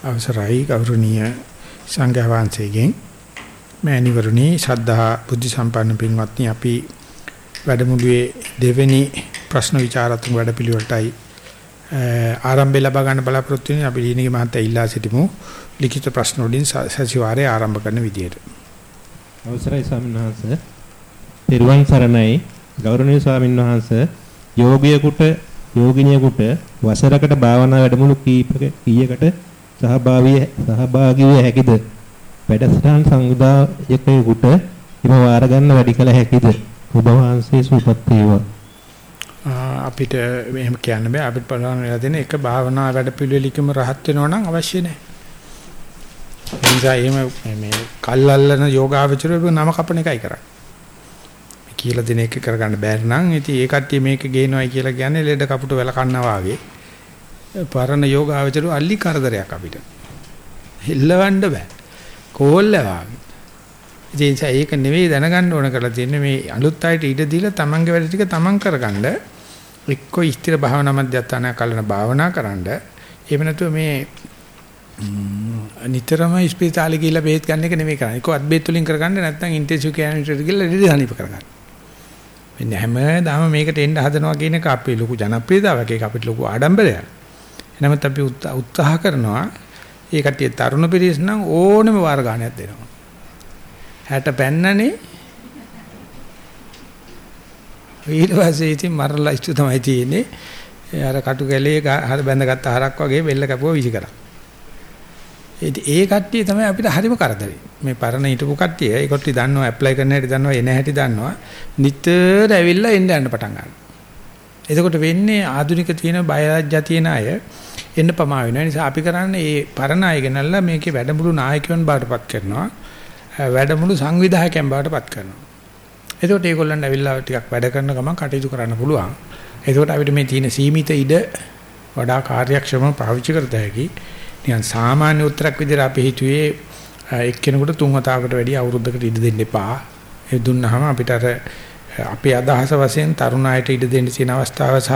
අවසරයි ගෞරවනීය සංඝයා වහන්සේගෙන්. මෑණිවරුනි ශ්‍රද්ධා බුද්ධ සම්පන්න පින්වත්නි අපි වැඩමුළුවේ දෙවෙනි ප්‍රශ්න විචාරතුංග වැඩපිළිවෙලටයි ආරම්භය ලබා ගන්න බලාපොරොත්තු වෙන්නේ අපි දීනිගේ මහත්තයා ඉල්ලා සිටිමු ලිඛිත ප්‍රශ්න වලින් සතිವಾರය ආරම්භ කරන විදියට. අවසරයි ස්වාමීන් වහන්සේ. පෙරුවන් සරණයි. ගෞරවනීය ස්වාමීන් වහන්සේ යෝගියෙකුට යෝගිනියෙකුට වසරකට භාවනා වැඩමුළු කීපක කීයකට සහභාගී සහභාගී විය හැකිද? වැඩසටහන් සංවිධායකයෙකුට හිම වාර ගන්න වැඩි කල හැකිද? ඔබ වහන්සේ සුවපත් වේවා. අපිට මෙහෙම කියන්න බෑ අපිට බලන්න වෙලා තියෙන එක භාවනා වැඩපිළිවෙලකම රහත් වෙනවා නම් අවශ්‍ය නැහැ. ඒ නිසා එහෙම මේ කල්ල්ලන යෝගාවචරය නම කපන එකයි කරන්නේ. කියලා දෙන එක කරගන්න බැරි නම් ඉතින් ඒ කට්ටිය මේක ගේනවයි කියලා කියන්නේ ලෙඩ කපුට වෙල කන්නා වාගේ. පරණ යෝගාවචරු අල්ලි කරදරයක් අපිට. හෙල්ලවන්න බෑ. කෝල්ල වාගේ. ඉතින් ඒක නෙවෙයි දැනගන්න ඕන කරලා තියෙන්නේ මේ අලුත් අයට ඉඩ දීලා තමන්ගේ වැඩ ටික තමන් කරගන්න එක්ක ස්ථිර භාවනා මධ්‍යස්ථානය කලන භාවනා කරන්න එහෙම නැතුව මේ නිතරම ස්පිරිතාලේ ගිහිල්ලා බෙහෙත් ගන්න එක නෙමෙයි කරන්නේ. ඒක අත්බෙහෙත් වලින් කරගන්න නැත්නම් ඉන්ටෙන්සිව් කෙයාර් යුනිට් ගිහිල්ලා ඉඩ හනිප කරගන්න. මෙන්න හැමදාම මේකට එන්න හදනවා කියන එක අපේ ලොකු ජනප්‍රියතාවයක් ඒක අපිට ලොකු ආඩම්බරයක්. නමුත් අපි උත්සාහ කරනවා ඒ කට්ටිය තරුණ පිරිස නම් ඕනෙම වාර ගාණයක් දෙනවා. 60 පැන්නනේ ඊට පස්සේ ඉතින් මරලා ඉස්තු තමයි තියෙන්නේ. අර කටු කැලේ හර බැඳගත්ත හරක් වගේ බෙල්ල කැපුවා විසි කරා. ඒ කට්ටිය තමයි අපිට හරිම කරදරේ. මේ පරණ හිටපු කට්ටිය ඒ කට්ටිය දන්නවා ඇප්ලයි කරන්න හැටි දන්නවා එන හැටි දන්නවා. නිතර ඇවිල්ලා එන්න යන්න පටන් ගන්නවා. එතකොට වෙන්නේ ආධුනික තියෙන බයලජ්ජා තියෙන අය එන්න පමා වෙනවා. නිසා අපි කරන්නේ මේ පරණ අය ගෙනල්ලා මේකේ වැඩමුළු නායකයන් බාටපත් කරනවා. වැඩමුළු සංවිධායකයන් බාටපත් කරනවා. එතකොට ඒගොල්ලන්ට ඇවිල්ලා ටිකක් වැඩ කරන ගමන් කටයුතු කරන්න පුළුවන්. එතකොට අපිට මේ තියෙන සීමිත ඉඩ වඩා කාර්යක්ෂමව පාවිච්චි කරත හැකි. නිකන් සාමාන්‍ය උත්තරක් විදිහට අපි හිතුවේ එක්කෙනෙකුට තුන් වතාවකට වැඩි අවුරුද්දකට ඉඩ දෙන්න එපා. ඒ දුන්නාම අපිට අර අපේ අදහස වශයෙන් තරුණ අයට ඉඩ දෙන්න තියෙන අවස්ථාව සහ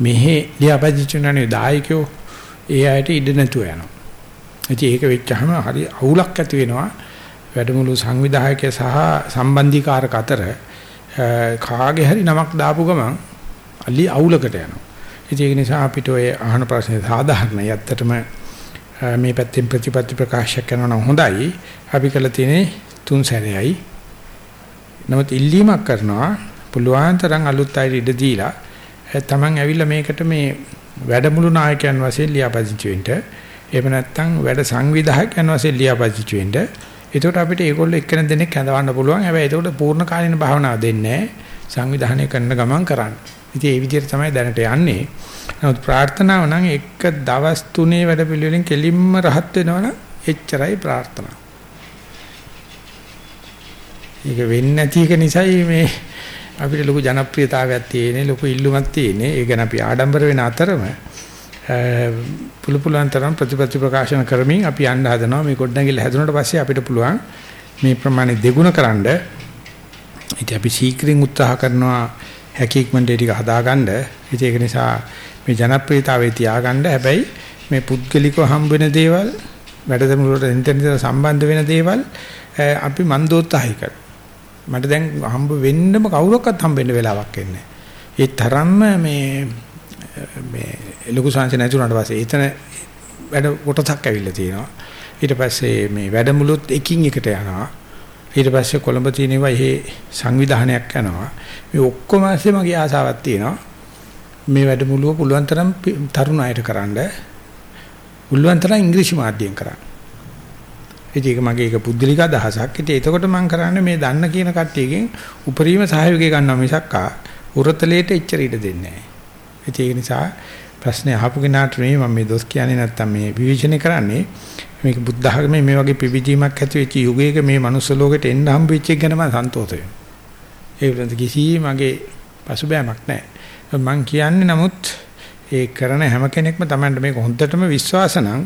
මෙහි ලියාපදිචුණනේ දායකයෝ ඒ අයට ඉඩ නැතුව යනවා. ඉතින් ඒක වෙච්චහම හරි අවුලක් ඇති වෙනවා. වැඩමුළු සංවිධායකය සහ සම්බන්ධීකාරක අතර කාගේ හරි නමක් දාපු ගමන් අලි අවුලකට යනවා. ඉතින් ඒක නිසා අපිට ඔය අහන ප්‍රශ්නේ සාධාරණයි. ඇත්තටම මේ පැත්තෙන් ප්‍රතිපත්ති ප්‍රකාශ කරනවා නම් හොඳයි. අපි කළ තියෙන්නේ තුන් සැරේයි. නමුත් ඉල්ලීමක් කරනවා පුළුවන් තරම් අලුත් අය ඉඩ දීලා තමන් ඇවිල්ලා මේකට මේ වැඩමුළු නායකයන් වශයෙන් ලියාපදිංචි වෙන්න. එහෙම නැත්නම් වැඩ සංවිධායකයන් වශයෙන් ලියාපදිංචි වෙන්න. එතකොට අපිට ඒගොල්ලෝ එක්කෙනෙක් දෙනෙක් හඳවන්න පුළුවන්. හැබැයි එතකොට පූර්ණ කාලීන භාවනාව දෙන්නේ සංවිධානය කරන ගමන් කරන්න. ඉතින් ඒ විදිහට තමයි දැනට යන්නේ. නමුත් ප්‍රාර්ථනාව නම් එක දවස් තුනේ වැඩ පිළිවෙලින් කෙලින්ම රහත් වෙනවනම් එච්චරයි ප්‍රාර්ථනාව. ඒක වෙන්නේ නැති එක නිසායි මේ අපිට ලොකු ජනප්‍රියතාවයක් තියෙන්නේ ලොකු ඉල්ලුමක් තියෙන්නේ. ඒ ගැන අපි ආඩම්බර වෙන අතරම පුළු පුළුවන් තරම් ප්‍රතිපත්ති ප්‍රකාශන කරමින් අපි යන්න හදනවා. මේ ගොඩනැගිල්ල හැදුනට පස්සේ අපිට පුළුවන් මේ ප්‍රමාණය දෙගුණ කරන්න. ඉතින් අපි ශීක්‍රින් උත්සාහ කරනවා හැකියක්මන්ට ටික හදාගන්න. ඉතින් ඒක නිසා මේ ජනප්‍රියතාවය තියාගන්න. හැබැයි මේ පුද්ගලිකව හම්බ වෙන දේවල් වැඩදම වලට ඉන්ටර්නෙට් සම්බන්ධ වෙන දේවල් අපි මන්දෝත්සාහයි කරනවා. මට දැන් හම්බ වෙන්නම කවුරක්වත් හම්බෙන්න වෙලාවක් එන්නේ ඒ තරම්ම මේ මේ ලොකු සංසය නැතුණාට පස්සේ එතන වැඩ කොටසක් ඇවිල්ලා තියෙනවා. ඊට පස්සේ මේ වැඩමුළුත් එකින් එකට යනවා. ඊට පස්සේ කොළඹ තියෙනවා එහි සංවිධානයක් යනවා. මේ ඔක්කොම ඇස්සේ මගේ ආසාවක් තියෙනවා. මේ වැඩමුළුව පුළුවන් තරම් තරුණ අයට කරන්න. පුළුවන් තරම් ඉංග්‍රීසි මාධ්‍යයෙන් කරන්න. ඒක මගේ ඒක පුද්ගලික අදහසක්. ඉතින් එතකොට මම කරන්නේ මේ දන්න කියන කට්ටියකින් උපරිම සහයෝගය ගන්නවා මිසක් උරතලයට එච්චර ඉඩ දෙන්නේ නැහැ. ඒක නිසා ප්‍රශ්නේ අහපු කෙනාට නෙමෙයි මම මේ දොස් කියන්නේ නැත්තම් මේ විවේචනය කරන්නේ මේක බුද්ධ ධර්මයේ මේ වගේ පිවිදීමක් ඇති වෙච්ච යුගයක මේ මනුස්ස ලෝකෙට එන්න හම්බ වෙච්ච එක ගැන මම සන්තෝෂ වෙනවා. ඒ වුණත් කිසි මගේ පසුබෑමක් නැහැ. මම කියන්නේ නමුත් ඒ කරන හැම කෙනෙක්ම Tamanට මේක හොඳටම විශ්වාස නම්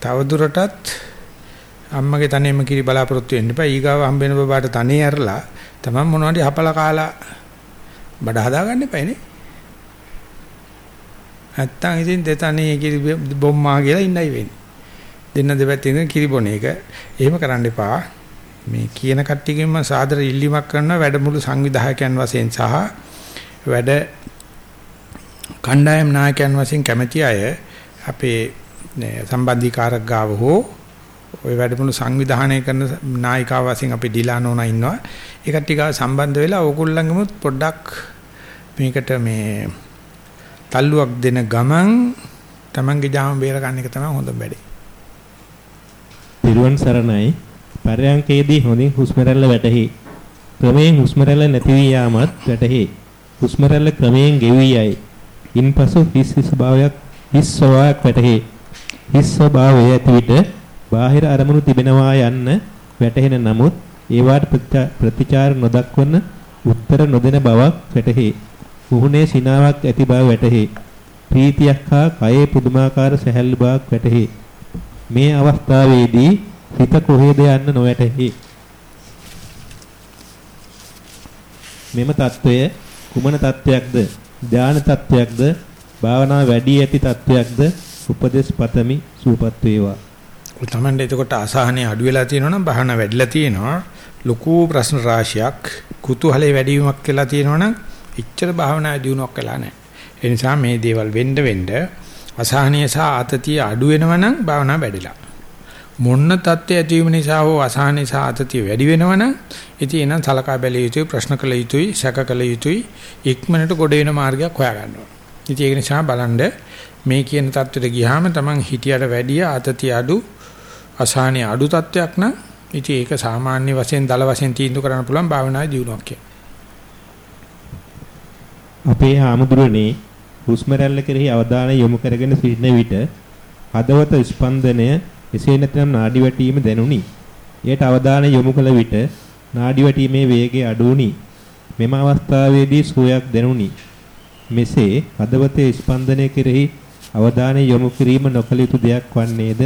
තවදුරටත් අම්මගේ තනෙම කිරි බලාපොරොත්තු වෙන්න එපා. ඊගාව හම්බෙන බබාට තනේ ඇරලා තමන් මොනවද හපලා කාලා බඩ හදාගන්න එපානේ. නැත්තම් ඉතින් දෙතනේ කිරි බොම්මා කියලා ඉන්නයි වෙන්නේ. දෙන්න දෙපැත්තේ ඉඳන් කිරි බොන එක. එහෙම කරන්න එපා. මේ කියන කට්ටියකින්ම සාදර ඉල්ලීමක් කරන වැඩමුළු සංවිධායකයන් වශයෙන් සහ වැඩ කණ්ඩායම් නායකයන් වශයෙන් කැමැති අය අපේ සම්බන්ධීකාරක ගාව හෝ ওই වැඩමුළු සංවිධානය කරන නායිකාව වශයෙන් අපි ඩිලානෝනා ඉන්නවා. ඒ කට්ටිය ගාව සම්බන්ධ වෙලා ඕගොල්ලන්ගෙමුත් පොඩ්ඩක් මේකට මේ තල්ලුවක් දෙන ගමන් Tamange ජාම බේර ගන්න එක තමයි හොඳම වැඩේ. පිරුවන් සරණයි පරයන්කේදී හොඳින් හුස්ම රැල්ල වැටහි. ක්‍රමයෙන් හුස්ම රැල්ල නැති වී යාමත් වැටහි. හුස්ම රැල්ල ක්‍රමයෙන් ගෙවි යයි. ඉන්පසු හිස් හිස් භාවයක් හිස් ස්වභාවයක් වැටහි. හිස් ස්වභාවය ඇති විට බාහිර අරමුණු තිබෙනවා යන්න වැටහෙන නමුත් ඒවාට ප්‍රතිචාර නොදක්වන උත්තර නොදෙන බවක් වැටහි. මුහුණේ සිනාවක් ඇති බව වැටහි. ප්‍රීතියක් හා කයේ පුදුමාකාර සැහැල්ලු බවක් වැටහි. මේ අවස්ථාවේදී හිත කොහෙද යන්න නොවැටහි. මෙම తত্ত্বය කුමන తত্ত্বයක්ද? ධාන తত্ত্বයක්ද? භාවනා වැඩි ඇති తত্ত্বයක්ද? උපදේශ පතමි සූපත් වේවා. ඔය තමයි එතකොට අසහනේ අඩු වෙලා තියෙනවා නම් භාවනාව වැඩිලා තියෙනවා. ලොකු ප්‍රශ්න රාශියක් කුතුහලයේ වැඩි වීමක් වෙලා තියෙනවා නම් එච්චර භාවනා දියුණුවක් වෙලා නැහැ. ඒ නිසා මේ දේවල් වෙන්න වෙන්න අසහනීය සහ ආතතිය අඩු වෙනවනම් භාවනා වැඩිලා. මොන්න தත්ත්වය ඇතිවීම නිසා හෝ අසහනීය සහ ආතතිය වැඩි වෙනවනම් ඉතින් එනම් සලකා බැලිය යුතුයි ප්‍රශ්න කළ යුතුයි සැක කළ යුතුයි ඉක්මනට ගොඩ වෙන මාර්ගයක් හොයා ගන්න ඕන. ඉතින් ඒක නිසා බලන්න මේ කියන தත්ත්වෙට ගියාම Taman හිතියට වැඩිය ආතතිය අඩු අසහනීය අඩු තත්ත්වයක් නම් ඉතින් ඒක සාමාන්‍ය වශයෙන් දල වශයෙන් තීන්දුව කරන්න පුළුවන් භාවනාවේ දියුණුවක් කියලා. අපේ ආමුදුරනේ හුස්ම රැල්ල කෙරෙහි අවධානය යොමු කරගෙන සිටින විට හදවත ස්පන්දනය එසේ නැත්නම් නාඩි වැටීම දැනුනි. එයට අවධානය යොමු කළ විට නාඩි වැටීමේ වේගය අඩු වුනි. මෙම අවස්ථාවේදී සුවයක් දැනුනි. මෙසේ හදවතේ ස්පන්දනය කෙරෙහි අවධානය යොමු කිරීම නොකළ යුතු දෙයක් වන්නේද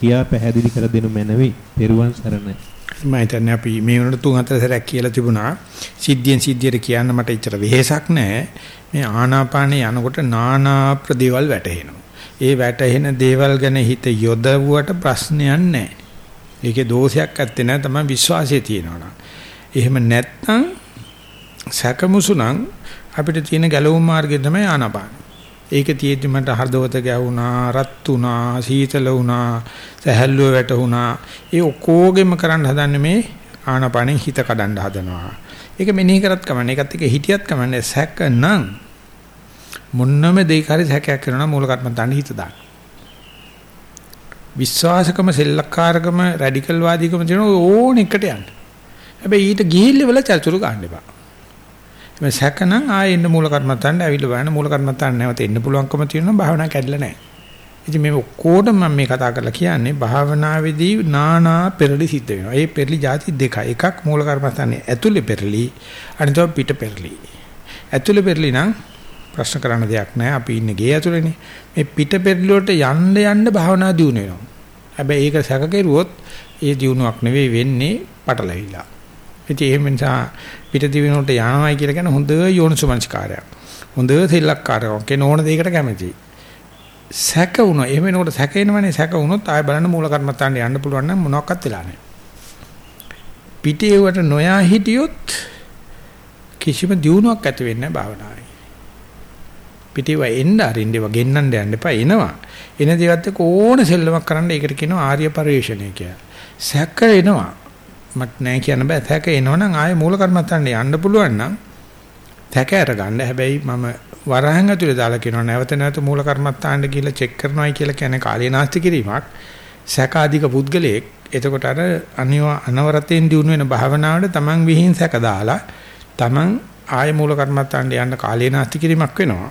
කියා පැහැදිලි කර දෙනු මැනවි. පෙරුවන් සරණයි. මම හිතන්නේ අපි මේ වුණට තුන් හතර සැරයක් කියලා තිබුණා. සිද්ධියෙන් සිද්ධියට කියන්න මට එච්චර වෙහෙසක් නැහැ. මේ ආනාපානේ යනකොට නානා ප්‍රදේවල් වැටහෙනවා. ඒ වැටහෙන දේවල් ගැන හිත යොදවුවට ප්‍රශ්නයක් නැහැ. ඒකේ දෝෂයක් ඇත්තේ නැහැ තමයි විශ්වාසය තියෙනවා. එහෙම නැත්නම් සැකමුසුනම් අපිට තියෙන ගැලවුම් මාර්ගය තමයි ආනාපාන. ඒක තියෙද්දි මට හෘදවත ගැවුනා, රත් වුණා, සීතල වුණා, සැහැල්ලුව වැටුණා. ඒ ඔක්කොගෙම කරන්න හදන්නේ මේ ආනාපානෙන් හිත කඩන්න හදනවා. ඒක මෙනෙහි කරත් කමන්නේ. ඒකත් එක්ක හිටියත් කමන්නේ. සැකනම් මොන්නම දෙයක හරි සැකයක් කරනවා මූල කර්මන්තන්න හිත දාන්න. විශ්වාසකම සෙල්ලක්කාරකම රැඩිකල් වාදීකම තියෙන ඕන එකට යන්න. හැබැයි ඊට ගිහිල්ල වල චර්චුරු ගන්න එපා. මේ සැකනම් ආයෙ එන්න මූල කර්මන්තන්න ඇවිල්ලා බලන්න මූල කර්මන්තන්න නැවත එන්න පුළුවන්කම තියෙනවා භාවනා කැඩලා නැහැ. ඉතින් මේ ඔක්කොටම මම මේ කතා කරලා කියන්නේ භාවනාවේදී නානා පෙරලි සිද්ධ වෙනවා. ඒ පෙරලි જાති දෙකයි. එකක් මූල කර්මස්ථානේ ඇතුලේ පෙරලි අනිතව පිට පෙරලි. ඇතුලේ පෙරලි නම් ප්‍රශ්න කරන්න දෙයක් නැහැ. අපි ඉන්නේ ගේ ඇතුලේනේ. මේ පිට පෙරලි වලට යන්න යන්න භාවනා දියුණු වෙනවා. හැබැයි ඒක සැක කෙරුවොත් ඒ දියුණුවක් නෙවෙයි වෙන්නේ පටලැවිලා. ඉතින් එහෙම නිසා පිට දිවින වලට යනවායි කියලා කියන හොඳ යෝනිසුමංස්කාරයක්. හොඳ සෙල්ලක්කාරයක්. කෙන ඕන දෙයකට කැමතියි. සැක වුණා. එහෙම එනකොට සැක එනවනේ සැක වුණොත් ආය බලන්න මූල කර්මත්තාන්න යන්න පුළුවන් නම් මොනවත් වෙලා නැහැ. පිටේවට නොයා හිටියොත් කිසිම දියුණුවක් ඇති වෙන්නේ නැහැ භාවනාවේ. පිටේව එන්න අරින්න ඒවා ගෙන්නන්න යන්න එපා එනවා. එන දේවත් එක්ක ඕන සෙල්ලමක් කරන්න ඒකට කියනවා ආර්ය පරිශ්‍රණය කියලා. සැක එනවා. මට නෑ කියන්න බෑ. සැක එනවනම් ආය මූල කර්මත්තාන්න යන්න පුළුවන් නම් සැක අරගන්න. හැබැයි මම වරහන් ඇතුලේ දාලා කියනවා නැවත නැවත මූල කර්මත්තාන්න කියලා චෙක් කරනවායි කියලා කියන්නේ කාලේ නාස්ති කිරීමක්. සැකාධික පුද්ගලයෙක්. එතකොට අර අනිවා අනවරතෙන් දිනු වෙන භාවනාවට Taman විහිං සැක දාලා Taman ආය මූල කර්මත්තාන්න යන්න කාලේ නාස්ති කිරීමක් වෙනවා.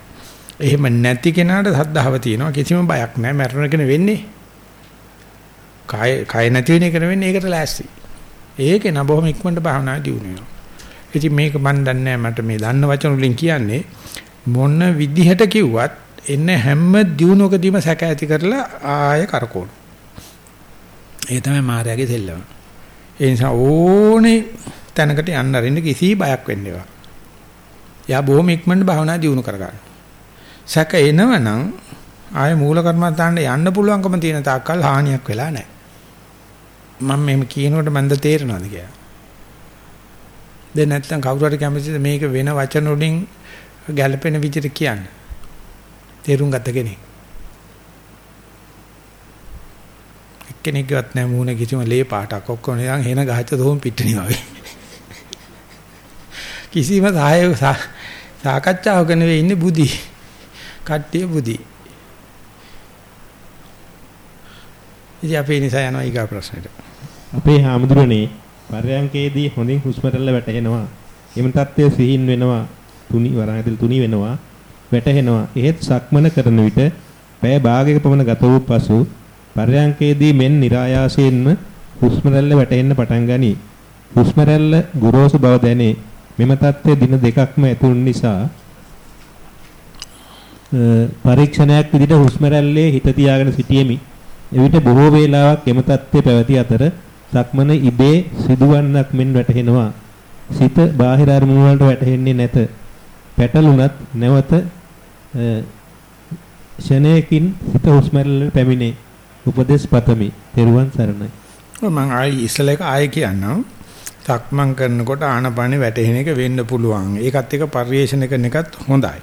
එහෙම නැති කෙනාට සද්ධාව තියෙනවා. කිසිම බයක් නැහැ මරණ කෙන වෙන්නේ. කය කය නැති වෙන එක නෙවෙන්නේ ඒකට ලෑස්ති. ඒකේ නබොහොම ඉක්මනට භාවනා දිනු වෙනවා ඉතින් මේක මන් දන්නේ මට මේ දන්න වචන වලින් කියන්නේ මොන විදිහට කිව්වත් එන්න හැම දියුණුවකදීම සැක ඇති කරලා ආය කරකවන. ඒ තමයි මායාවේ දෙල්ලම. ඒ නිසා ඕනේ තැනකට යන්න අරින්න කිසි බයක් වෙන්න එපා. යා බොහොම ඉක්මනට භාවනා දියුණු කරගන්න. සැක එනවනම් ආය මූල කර්මස්ථානට යන්න පුළුවන්කම තියෙන තාක්කල් හානියක් වෙලා නැහැ. මම මෙහෙම කියනකොට මන්ද තේරෙනවද කියලා. දැන් නැත්තම් කවුරු හරි කැමතිද මේක වෙන වචන වලින් ගැළපෙන විදිහට කියන්න. තේරුම් ගත කෙනෙක්. එක්කෙනෙක්වත් නැහැ මූණ කිසිම ලේ පාටක් ඔක්කොම නිකන් හේන ගහච්ච දෝම් පිටණි වගේ. කිසිම සාය සාකච්ඡාවක නෙවෙයි ඉන්නේ බුදි. කට්ටිය බුදි. ඉතින් අපි නිසා යනවා ඊගා ප්‍රශ්නෙට. අපේ හාමුදුරනේ පරයන්කේදී හොඳින් හුස්ම රැල්ල වැටෙනවා. එම தත්ත්වය සිහින් වෙනවා. තුනි වරණ ඇතුළේ තුනි වෙනවා. වැටහෙනවා. එහෙත් සක්මන කරන විට පැය භාගයක පමණ ගත වූ පසු පරයන්කේදී මෙන් નિરાයාසයෙන්ම හුස්ම රැල්ල වැටෙන්න පටන් ගනී. හුස්ම රැල්ල ගොරෝසු බව දැනේ. මෙම தත්ත්වය දින දෙකක්ම ඇතුළු නිසා පරීක්ෂණයක් විදිහට හුස්ම රැල්ලේ හිත තියාගෙන සිටීමේ එවිට බොහෝ වේලාවක් එම தත්ත්වය පැවති අතර සක්මන ඉබේ සිදුවන්නක් මෙන් වැටහෙනවා. සිත බාහිර අරමුණු වලට වැටෙන්නේ නැත. පැටලුණත් නැවත ෂණයකින් හිත හුස්ම රැල්ලට පැමිණේ. උපදේශ පතමි. තෙරුවන් සරණයි. මම ආයි ඉස්සල එක ආයෙ කියන්නම්. සක්මන් කරනකොට ආනපානෙ වැටෙන එක වෙන්න පුළුවන්. ඒකත් එක පරිේශන කරන එකත් හොඳයි.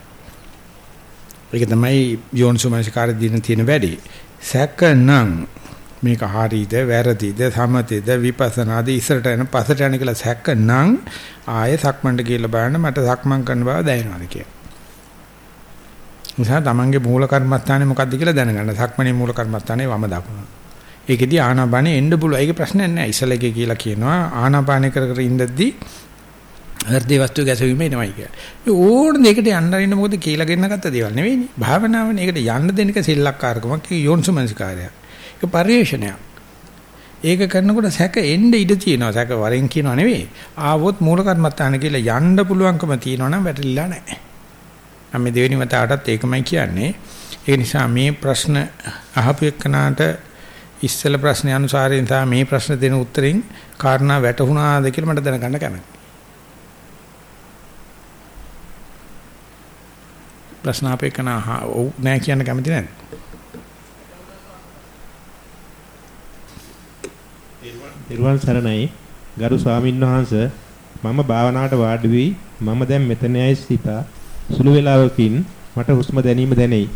ඒක තමයි යෝනිසෝමනසිකාර දින තියෙන වැඩි. සැකනම් මේක හරියද වැරදිද සමතේද විපස්සනාද ඉස්සරට යන පස්සට යන කියලා සැකනම් ආයෙ සක්මන්ට කියලා බලන්න මට සක්මන් කරන බව දැනෙනවා කියලා. නිසා තමන්ගේ මූල කර්මස්ථානේ මොකද්ද කියලා දැනගන්න. සක්මනේ මූල කර්මස්ථානේ වම දකුණ. ඒකෙදි ආනාපානෙ එන්න පුළුවන්. ඒක ප්‍රශ්නයක් නෑ. ඉස්සලගේ කියලා කියනවා ආනාපානෙ කර කර ඉඳද්දි හෘදේ වස්තු ගැසවීම එනවයි කියලා. ඒ ඕන දෙයකට යන්න අරින්න මොකද කියලා ගෙන්න ගත්ත දේවල් නෙවෙයිනේ. භාවනාවනේ ඒකට යන්න දෙන එක සිල්ලක්කාරකමක් යෝන්සමනසිකාරයක්. ඒක පරිේශනයක්. ඒක කරනකොට සැක එන්න ඉඩ තියෙනවා. සැක වරෙන් කියනවා නෙවෙයි. ආවොත් මූල කර්මත්තාන කියලා යන්න පුළුවන්කම තියෙනවා නම් වැටලිලා නැහැ. මම දෙවෙනි වතාවටත් ඒකමයි කියන්නේ. ඒ නිසා මේ ප්‍රශ්න අහපු එක්කනාට ඉස්සෙල්ලා ප්‍රශ්නේ අනුසාරයෙන් තමයි මේ ප්‍රශ්න දෙන උත්තරෙන් කාරණා වැටහුණාද කියලා මට දැනගන්න කැමතියි. ප්‍රශ්න අපේකන ඔව් නෑ කියන්න කැමති නැද්ද? නිර්වාණ සරණයි ගරු ස්වාමින් වහන්සේ මම භාවනාවට වාඩි වී මම දැන් මෙතන ඇයි සිතා සුළු වේලාවකින් මට හුස්ම දැනීම දැනෙයි.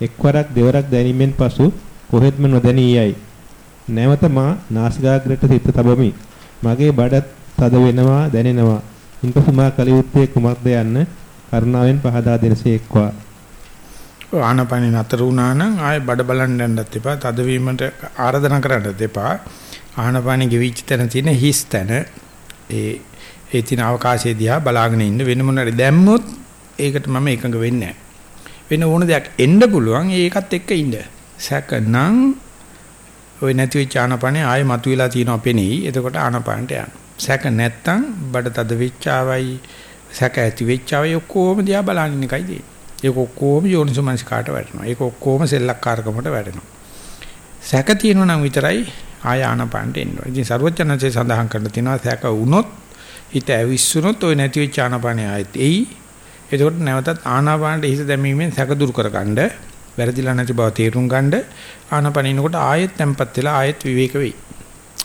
එක්වරක් දෙවරක් දැනීමෙන් පසු කොහෙත්ම නොදැනී යයි. නැවත මා නාසිකාග්‍රයට සිත තබමි. මගේ බඩ තද වෙනවා දැනෙනවා. ඉන්පසු මා කලියුත්තේ කුමක්ද යන්න කරුණාවෙන් පහදා දෙනසේක්වා. ආනපනින් අතර වුණා නම් ආයෙ බඩ බලන්න යන්නත් එපා. තදවීමට ආරාධනා කරන්නත් එපා. ආනපනින් ගෙවිච්ච තැන තියෙන හිස් තැන ඒ ඒ තියෙන අවකාශය දිහා බලාගෙන ඉන්න වෙන මොනවාරි දැම්මොත් ඒකට මම එකඟ වෙන්නේ වෙන ඕන දෙයක් එන්න පුළුවන් ඒකත් එක්ක ඉන්න. සැකනම් ওই නැති වෙච්ච ආනපනේ ආයෙ මතුවලා තියෙනවා පෙනෙයි. එතකොට ආනපනට යන්න. සැක නැත්තම් බඩ තද වෙච්චාවයි සැක ඇති වෙච්චාවයි ඔක්කොම දිහා බලන්න එකයි තියෙන්නේ. ඒක ඔක්කොම යෝනිසමනස්කාට වැටෙනවා. ඒක ඔක්කොම සෙල්ලක්කාරකමට වැටෙනවා. සැක තියෙනවා නම් විතරයි ආය ආනපනට එන්නවා. ඉතින් ਸਰවඥාන්සේ සඳහන් කරලා තියෙනවා සැක වුණොත් හිත ඇවිස්සුනොත් ওই නැති වෙච්ච ආනපනය ආයෙත් එයි. එතකොට නැවතත් ආනාපානට හිත දැමීමෙන් සැක දුරු කරගන්න වැරදිලා නැති බව තේරුම් ගන්න ආනපනිනකොට ආයෙත් tempත් වෙලා ආයෙත් විවේක වෙයි.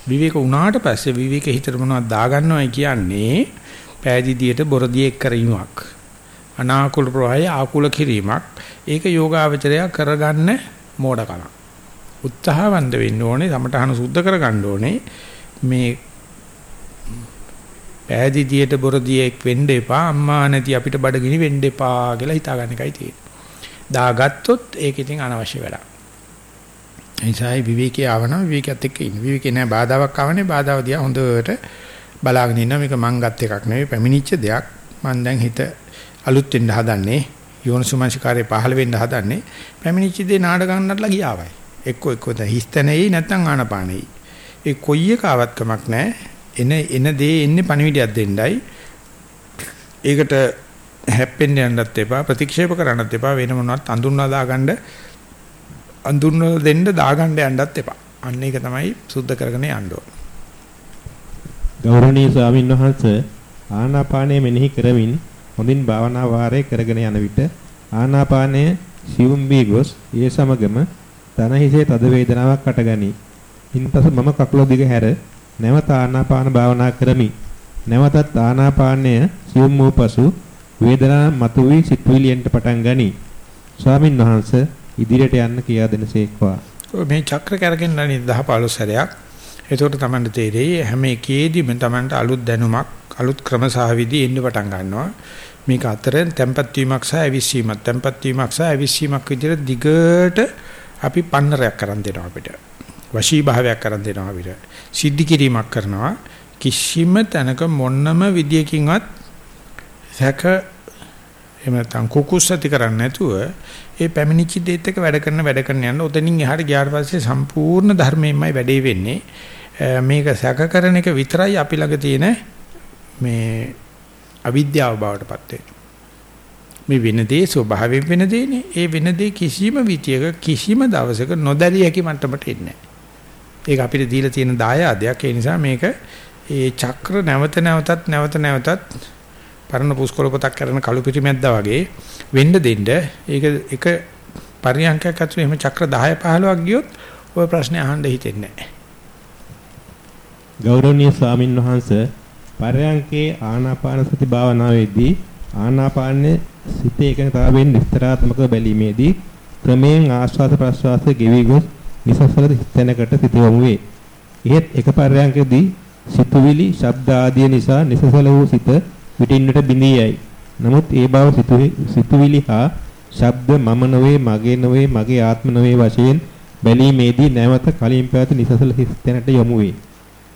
විවේක වුණාට පස්සේ විවේක හිතට මොනවද දාගන්නවයි කියන්නේ පෑදිදියට බොරදියෙක් කරීමක්. අනාකූල ප්‍රවාහය ආකූල කිරීමක්. ඒක යෝගාවචරය කරගන්න මෝඩකමක්. උත්සාහවන්ත වෙන්න ඕනේ, සමටහන සුද්ධ කරගන්න ඕනේ. මේ පෑදීදියට බොරදියෙක් වෙන්න එපා, අම්මා නැති අපිට බඩගිනි වෙන්න එපා කියලා හිතාගන්න එකයි තියෙන්නේ. දාගත්තොත් ඒක ඉතින් අනවශ්‍ය වැඩක්. එනිසායි විවේකී ආවනම් විවේකයත් එක්ක ඉන්න. විවේකේ නෑ බාධාවක් ආවනේ බාධාව දිහා හොඳට බලාගෙන ඉන්න මේක මං ගත් එකක් නෙවෙයි පැමිණිච්ච දෙයක්. මං දැන් හිත අලුත් වෙන්න හදන්නේ. යෝනිසුමංශකාරයේ පහළ වෙන්න හදන්නේ. පැමිණිච්ච දේ නාඩගම් නටලා ගියාවයි. එක්ක එක්ක දැන් හිස්තනෙයි නැත්නම් ආනපානෙයි. ඒ කොයි එක ආවත් කමක් නැහැ. එන එන දේ එන්නේ පණිවිඩයක් දෙන්නයි. ඒකට හැප්පෙන්න යන්නත් එපා ප්‍රතික්ෂේප කරන්නත් එපා වෙන මොනවත් අඳුන්වා දාගන්න අඳුන්වා දෙන්න දාගන්න යන්නත් එපා. අන්න ඒක තමයි සුද්ධ කරගෙන යන්න ඕන. ගෞරවනීය ස්වාමීන් වහන්සේ ආනාපානය මෙනෙහි කරමින් හොඳින් භාවනා වාරය කරගෙන යන විට ආනාපානය සියුම් වී ගොස් ඒ සමගම තන හිසේ තද වේදනාවක් අටගනී. ඉන්පසු මම කකුල දිග හැර නැවත ආනාපාන භාවනා කරමි. නැවතත් ආනාපානය සියුම් වූ පසු වේදනා මතුවී සිතුවිලියෙන්ට පටන් ගනී. ස්වාමින් වහන්සේ ඉදිරියට යන්න කියා දෙනසේක්වා. මේ චක්‍ර කරගෙන යන්නේ 10 15 සැරයක්. එතකොට තමයි තේරෙයි හැම එකේදීම Tamanට අලුත් දැනුමක් අලුත් ක්‍රම සහ විදි එන්න පටන් ගන්නවා. මේක අතර tempat වීමක් සහ අවිස්සීමක් tempat වීමක් සහ අවිස්සීමක් විදිහට දිගට අපි පන්නරයක් කරන් දෙනවා අපිට. වශී භාවයක් කරන් දෙනවා අපිට. සිද්ධි කිරීමක් කරනවා. කිසිම තැනක මොන්නම විදියකින්වත් සැක එහෙම නැත්නම් කුකුස් ඇති කරන්නේ නැතුව ඒ පැමිණිච්ච දෙයත් එක වැඩ කරන වැඩ කරන යන උතනින් එහාට ගියාට පස්සේ සම්පූර්ණ ධර්මයෙන්මයි වැඩේ වෙන්නේ මේක සැක කරන එක විතරයි අපි ළඟ තියෙන මේ අවිද්‍යාව බවටපත් මේ වෙන දේ ස්වභාවයෙන් වෙන දේනේ ඒ වෙන දේ කිසිම විදියක කිසිම දවසක නොදැරිය හැකි මට්ටමට එන්නේ නැහැ. ඒක අපිට දීලා තියෙන දායාදයක්. ඒ නිසා මේක ඒ චක්‍ර නැවත නැවතත් නැවත නැවතත් පරණ පුස්කොළ පොතක් කරන කළු පිටිමැද්දා වගේ වෙන්න දෙන්න. ඒක එක පරියන්කයක් ඇතුළේ එහෙම චක්‍ර 10 15ක් ගියොත් ওই ප්‍රශ්නේ අහන්න හිතෙන්නේ නැහැ. ගෞරවනීය ස්වාමින් වහන්සේ පරයන්කේ ආනාපාන සති භාවනාවේදී ආනාපානයේ සිතේ එකඟතාවයෙන් විස්තරාත්මකව බැලීමේදී ක්‍රමයෙන් ආශ්වාස ප්‍රශ්වාස ගෙවි ගොස් නිසසල තැනකට සිත යොමු වේ. එහෙත් එක පරයන්කදී සිතුවිලි, ශබ්ද ආදී නිසා නිසසල වූ සිත විටින්නට බිඳී යයි. නමුත් ඒ බව සිතුවිලි හා ශබ්ද මම නොවේ, මගේ නොවේ, මගේ ආත්ම නොවේ වශයෙන් බැලීමේදී නැවත කලින් පැවති නිසසල හිස් තැනට යොමු වේ.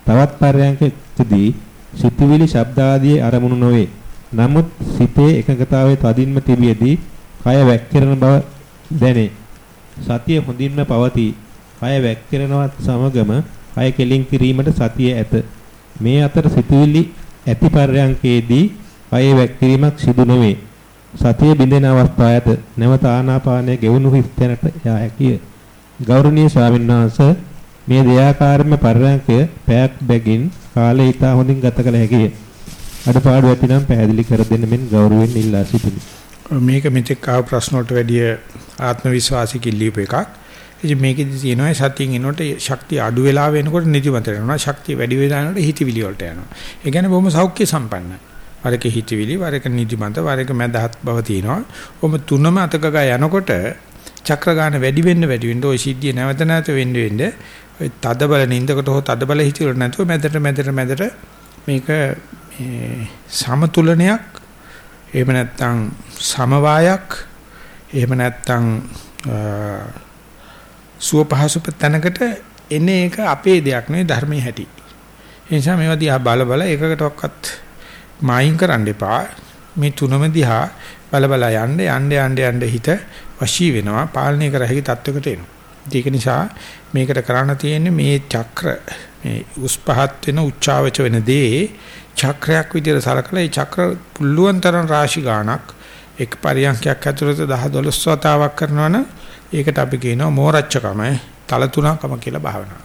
තවත් පරයන්කදී සිතුවිලි ශබ්ද ආදී අරමුණු නොවේ. නමුත් සිතේ එකඟතාවයේ තදින්ම තිබියදී කය වැක්කිරෙන බව දැනේ. සතිය හොඳින්ම පවතී. කය වැක්කිරෙනවත් සමගම කය කෙලින් කිරීමට සතිය ඇත. මේ අතර සිතුවිලි ඇති පර්යංකේදී කයේ වැක්කිරීමක් සිදු නොවේ. සතිය බිඳෙන අවස්ථා ඇත. නැවත ආනාපානය ගෙවුණු හිස් තැනට යා හැකිය. ගෞරවනීය ස්වාමීන් වහන්සේ මේ දෙයාකාරම පර්යංකය පැයක් බැගින් කාලය ඉතා හොඳින් ගත කළ හැකිය. අඩපාඩු ඇතිනම් පැහැදිලි කර දෙන්න මෙන් ගෞරවයෙන් ඉල්ලා සිටිමි. මේක මෙතෙක් ආව ප්‍රශ්න වලට වැඩිය ආත්ම විශ්වාසික ඉල්ලීප එකක්. ඉතින් මේකෙදි තියෙනවා සතියෙන් එනකොට ශක්තිය අඩු වෙලා වෙනකොට නිදිමත වෙනවා. ශක්තිය වැඩි වෙලා යනකොට හිතවිලි වලට යනවා. ඒ කියන්නේ බොහොම සෞඛ්‍ය සම්පන්නයි. වරක හිතවිලි, වරක නිදිමත, වරක මදහත් බව තියෙනවා. ඔබ තුනම අතක යනකොට චක්‍ර ගාන වැඩි වෙන්න වැඩි වෙන්න ওই සිද්ධිය නැවත නැවත වෙන්න වෙන්න ඔය තද බල නින්දකට හෝ තද බල හිතවල නැතුව මැදට මැදට මැදට මේක මේ සමතුලනයක් එහෙම නැත්නම් සමவாயක් එහෙම නැත්නම් සුව පහසු තැනකට එන එක අපේ දෙයක් නෙවෙයි ධර්මයේ හැටි. ඒ නිසා මේවා දිහා බල බල එකකටවත් මායින් කරන්න එපා. මේ තුනම දිහා බල බල යන්න යන්න යන්න යන්න හිත වශී වෙනවා පාලනය කර හැකි තත්වයකට එනවා. ඒක නිසා මේකට කරන්න තියෙන්නේ මේ චක්‍ර මේ උස් පහත් වෙන උච්චාවච වෙන දේ චක්‍රයක් විදිහට සලකලා ඒ චක්‍ර පුල්ලුවන් තරම් රාශි ගාණක් එක් පරියන්කයක් ඇතුළත 10 12 වතාවක් කරනවනම් ඒකට අපි කියනවා මෝරච්චකම, තල තුනකම කියලා භාවනාව.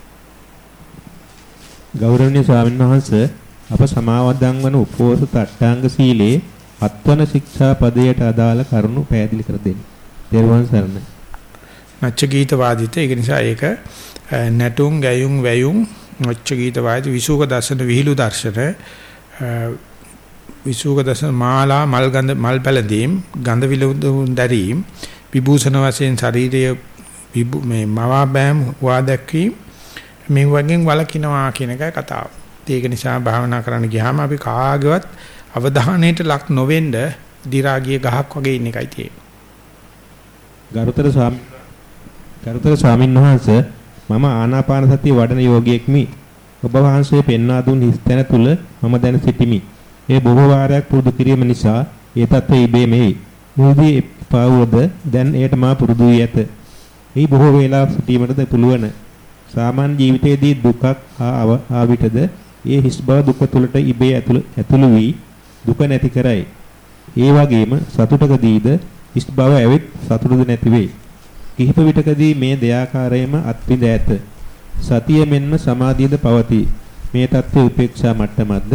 ගෞරවනීය ස්වාමීන් වහන්සේ අප සමාවදන් වන උපෝසත අට්ඨාංග සීලේ හත්වන ශික්ෂා පදයට අදාළ කරුණු පැහැදිලි කර දෙන්න. දේරුවන් සරණයි. නච්ච ගීත වාදිත ඒක නිසා ඒක නැටුම් ගැයුම් වැයුම් නච්ච ගීත වාදිත විසුක දර්ශන විහිළු දර්ශන විසුක දර්ශන මාලා මල් ගඳ මල් පැලදීම් ගඳ විලුඳුන් දැරීම් විභූෂණ වශයෙන් ශරීරයේ මේ මවා බෑම් හුවා දැක්වීම මේ වගේ වලකිනවා කියන එකයි කතාව. ඒක නිසා භාවනා කරන්න ගියාම අපි කාගේවත් අවධානයට ලක් නොවෙන්න දි รา ගිය ගහක් වගේ ඉන්න එකයි තියෙන්නේ. ගරුතර ස්වාමීන් ගරුතර ස්වාමීන් වහන්සේ මම ආනාපාන සතිය වඩන යෝගියෙක්මි. ඔබ වහන්සේ පෙන්වා දුන් හිස්තැන තුල මම දැන සිටිමි. ඒ බොහෝ වාරයක් පුරුදු කිරීම නිසා ඒ තත්ත්වය ඉබේමයි. මුලදී පාවුවද දැන් එයට මා පුරුදු වී ඇත. මේ බොහෝ වේලා සිටීමටද පුළුවන්. සාමාන්‍ය ජීවිතයේදී දුකක් ආ විටද ඒ හිස් බව දුක තුළට ඉබේ ඇතුළු වී දුක නැති කරයි. ඒ වගේම සතුටකදීද හිස් බව ඇවිත් සතුටද නැති වේ. කිහිප විටකදී මේ දෙයාකාරයෙන්ම අත්විඳ ඇත. සතිය මෙන්ම සමාධියද පවතී. මේ தත්ත්වය උපේක්ෂා මට්ටමක්ද?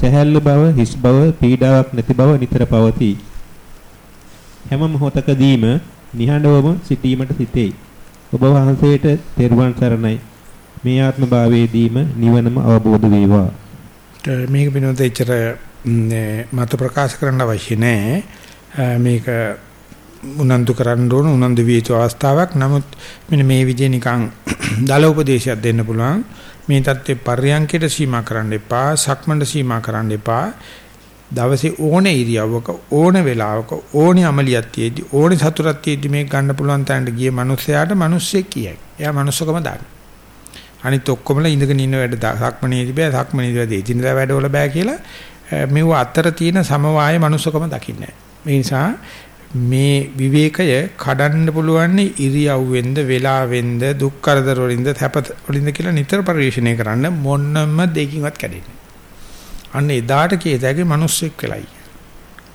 සැහැල්ලු බව, හිස් බව, පීඩාවක් නැති බව නිතර පවතී. හැම මොහොතකදීම නිහඬවම සිටීමට සිටෙයි. ඔබ වහන්සේට තෙරුවන් සරණයි. මේ ආත්ම භාවයේදීම නිවනම අවබෝධ වේවා. මේක පිනොත එච්චර මත ප්‍රකාශ කරන්න අවශ්‍ය නැහැ. මේක උනන්දු කරන්න ඕන උනන්දු විය යුතු අවස්ථාවක්. නමුත් මෙන්න මේ විදිහේ නිකන් දල උපදේශයක් දෙන්න පුළුවන්. මේ தත්ත්වේ පර්යංකයට සීමා කරන්න එපා, සක්මණට සීමා කරන්න එපා. දවසේ ඕනේ ඉරියව්වක ඕන වෙලාවක ඕනේ අමලියක් තියේදී ඕනේ සතුටක් තියේදී මේක ගන්න පුළුවන් තැනට ගිය මිනිස්සයාට මිනිස්සෙක් කියයි. එයා මිනිස්සකම දාන. අනිත් ඔක්කොමලා ඉඳගෙන ඉන්න වැඩ සක්මණේදී බෑ, සක්මණේදී වැඩ ඉදින්දා වැඩවල බෑ කියලා මෙව අතර තියෙන සමவாய මිනිස්සකම දකින්නේ. මේ නිසා මේ විවේකය කඩන්න පුළුවන් ඉරියව්වෙන්ද වෙලාවෙන්ද දුක් කරදර වලින්ද තැප වලින්ද කියලා නිතර පරිශීලනය කරන්න මොන්නම දෙකින්වත් කැඩෙන්නේ. අන්න එදාට කේතයගේ මිනිස්සෙක් වෙලයි.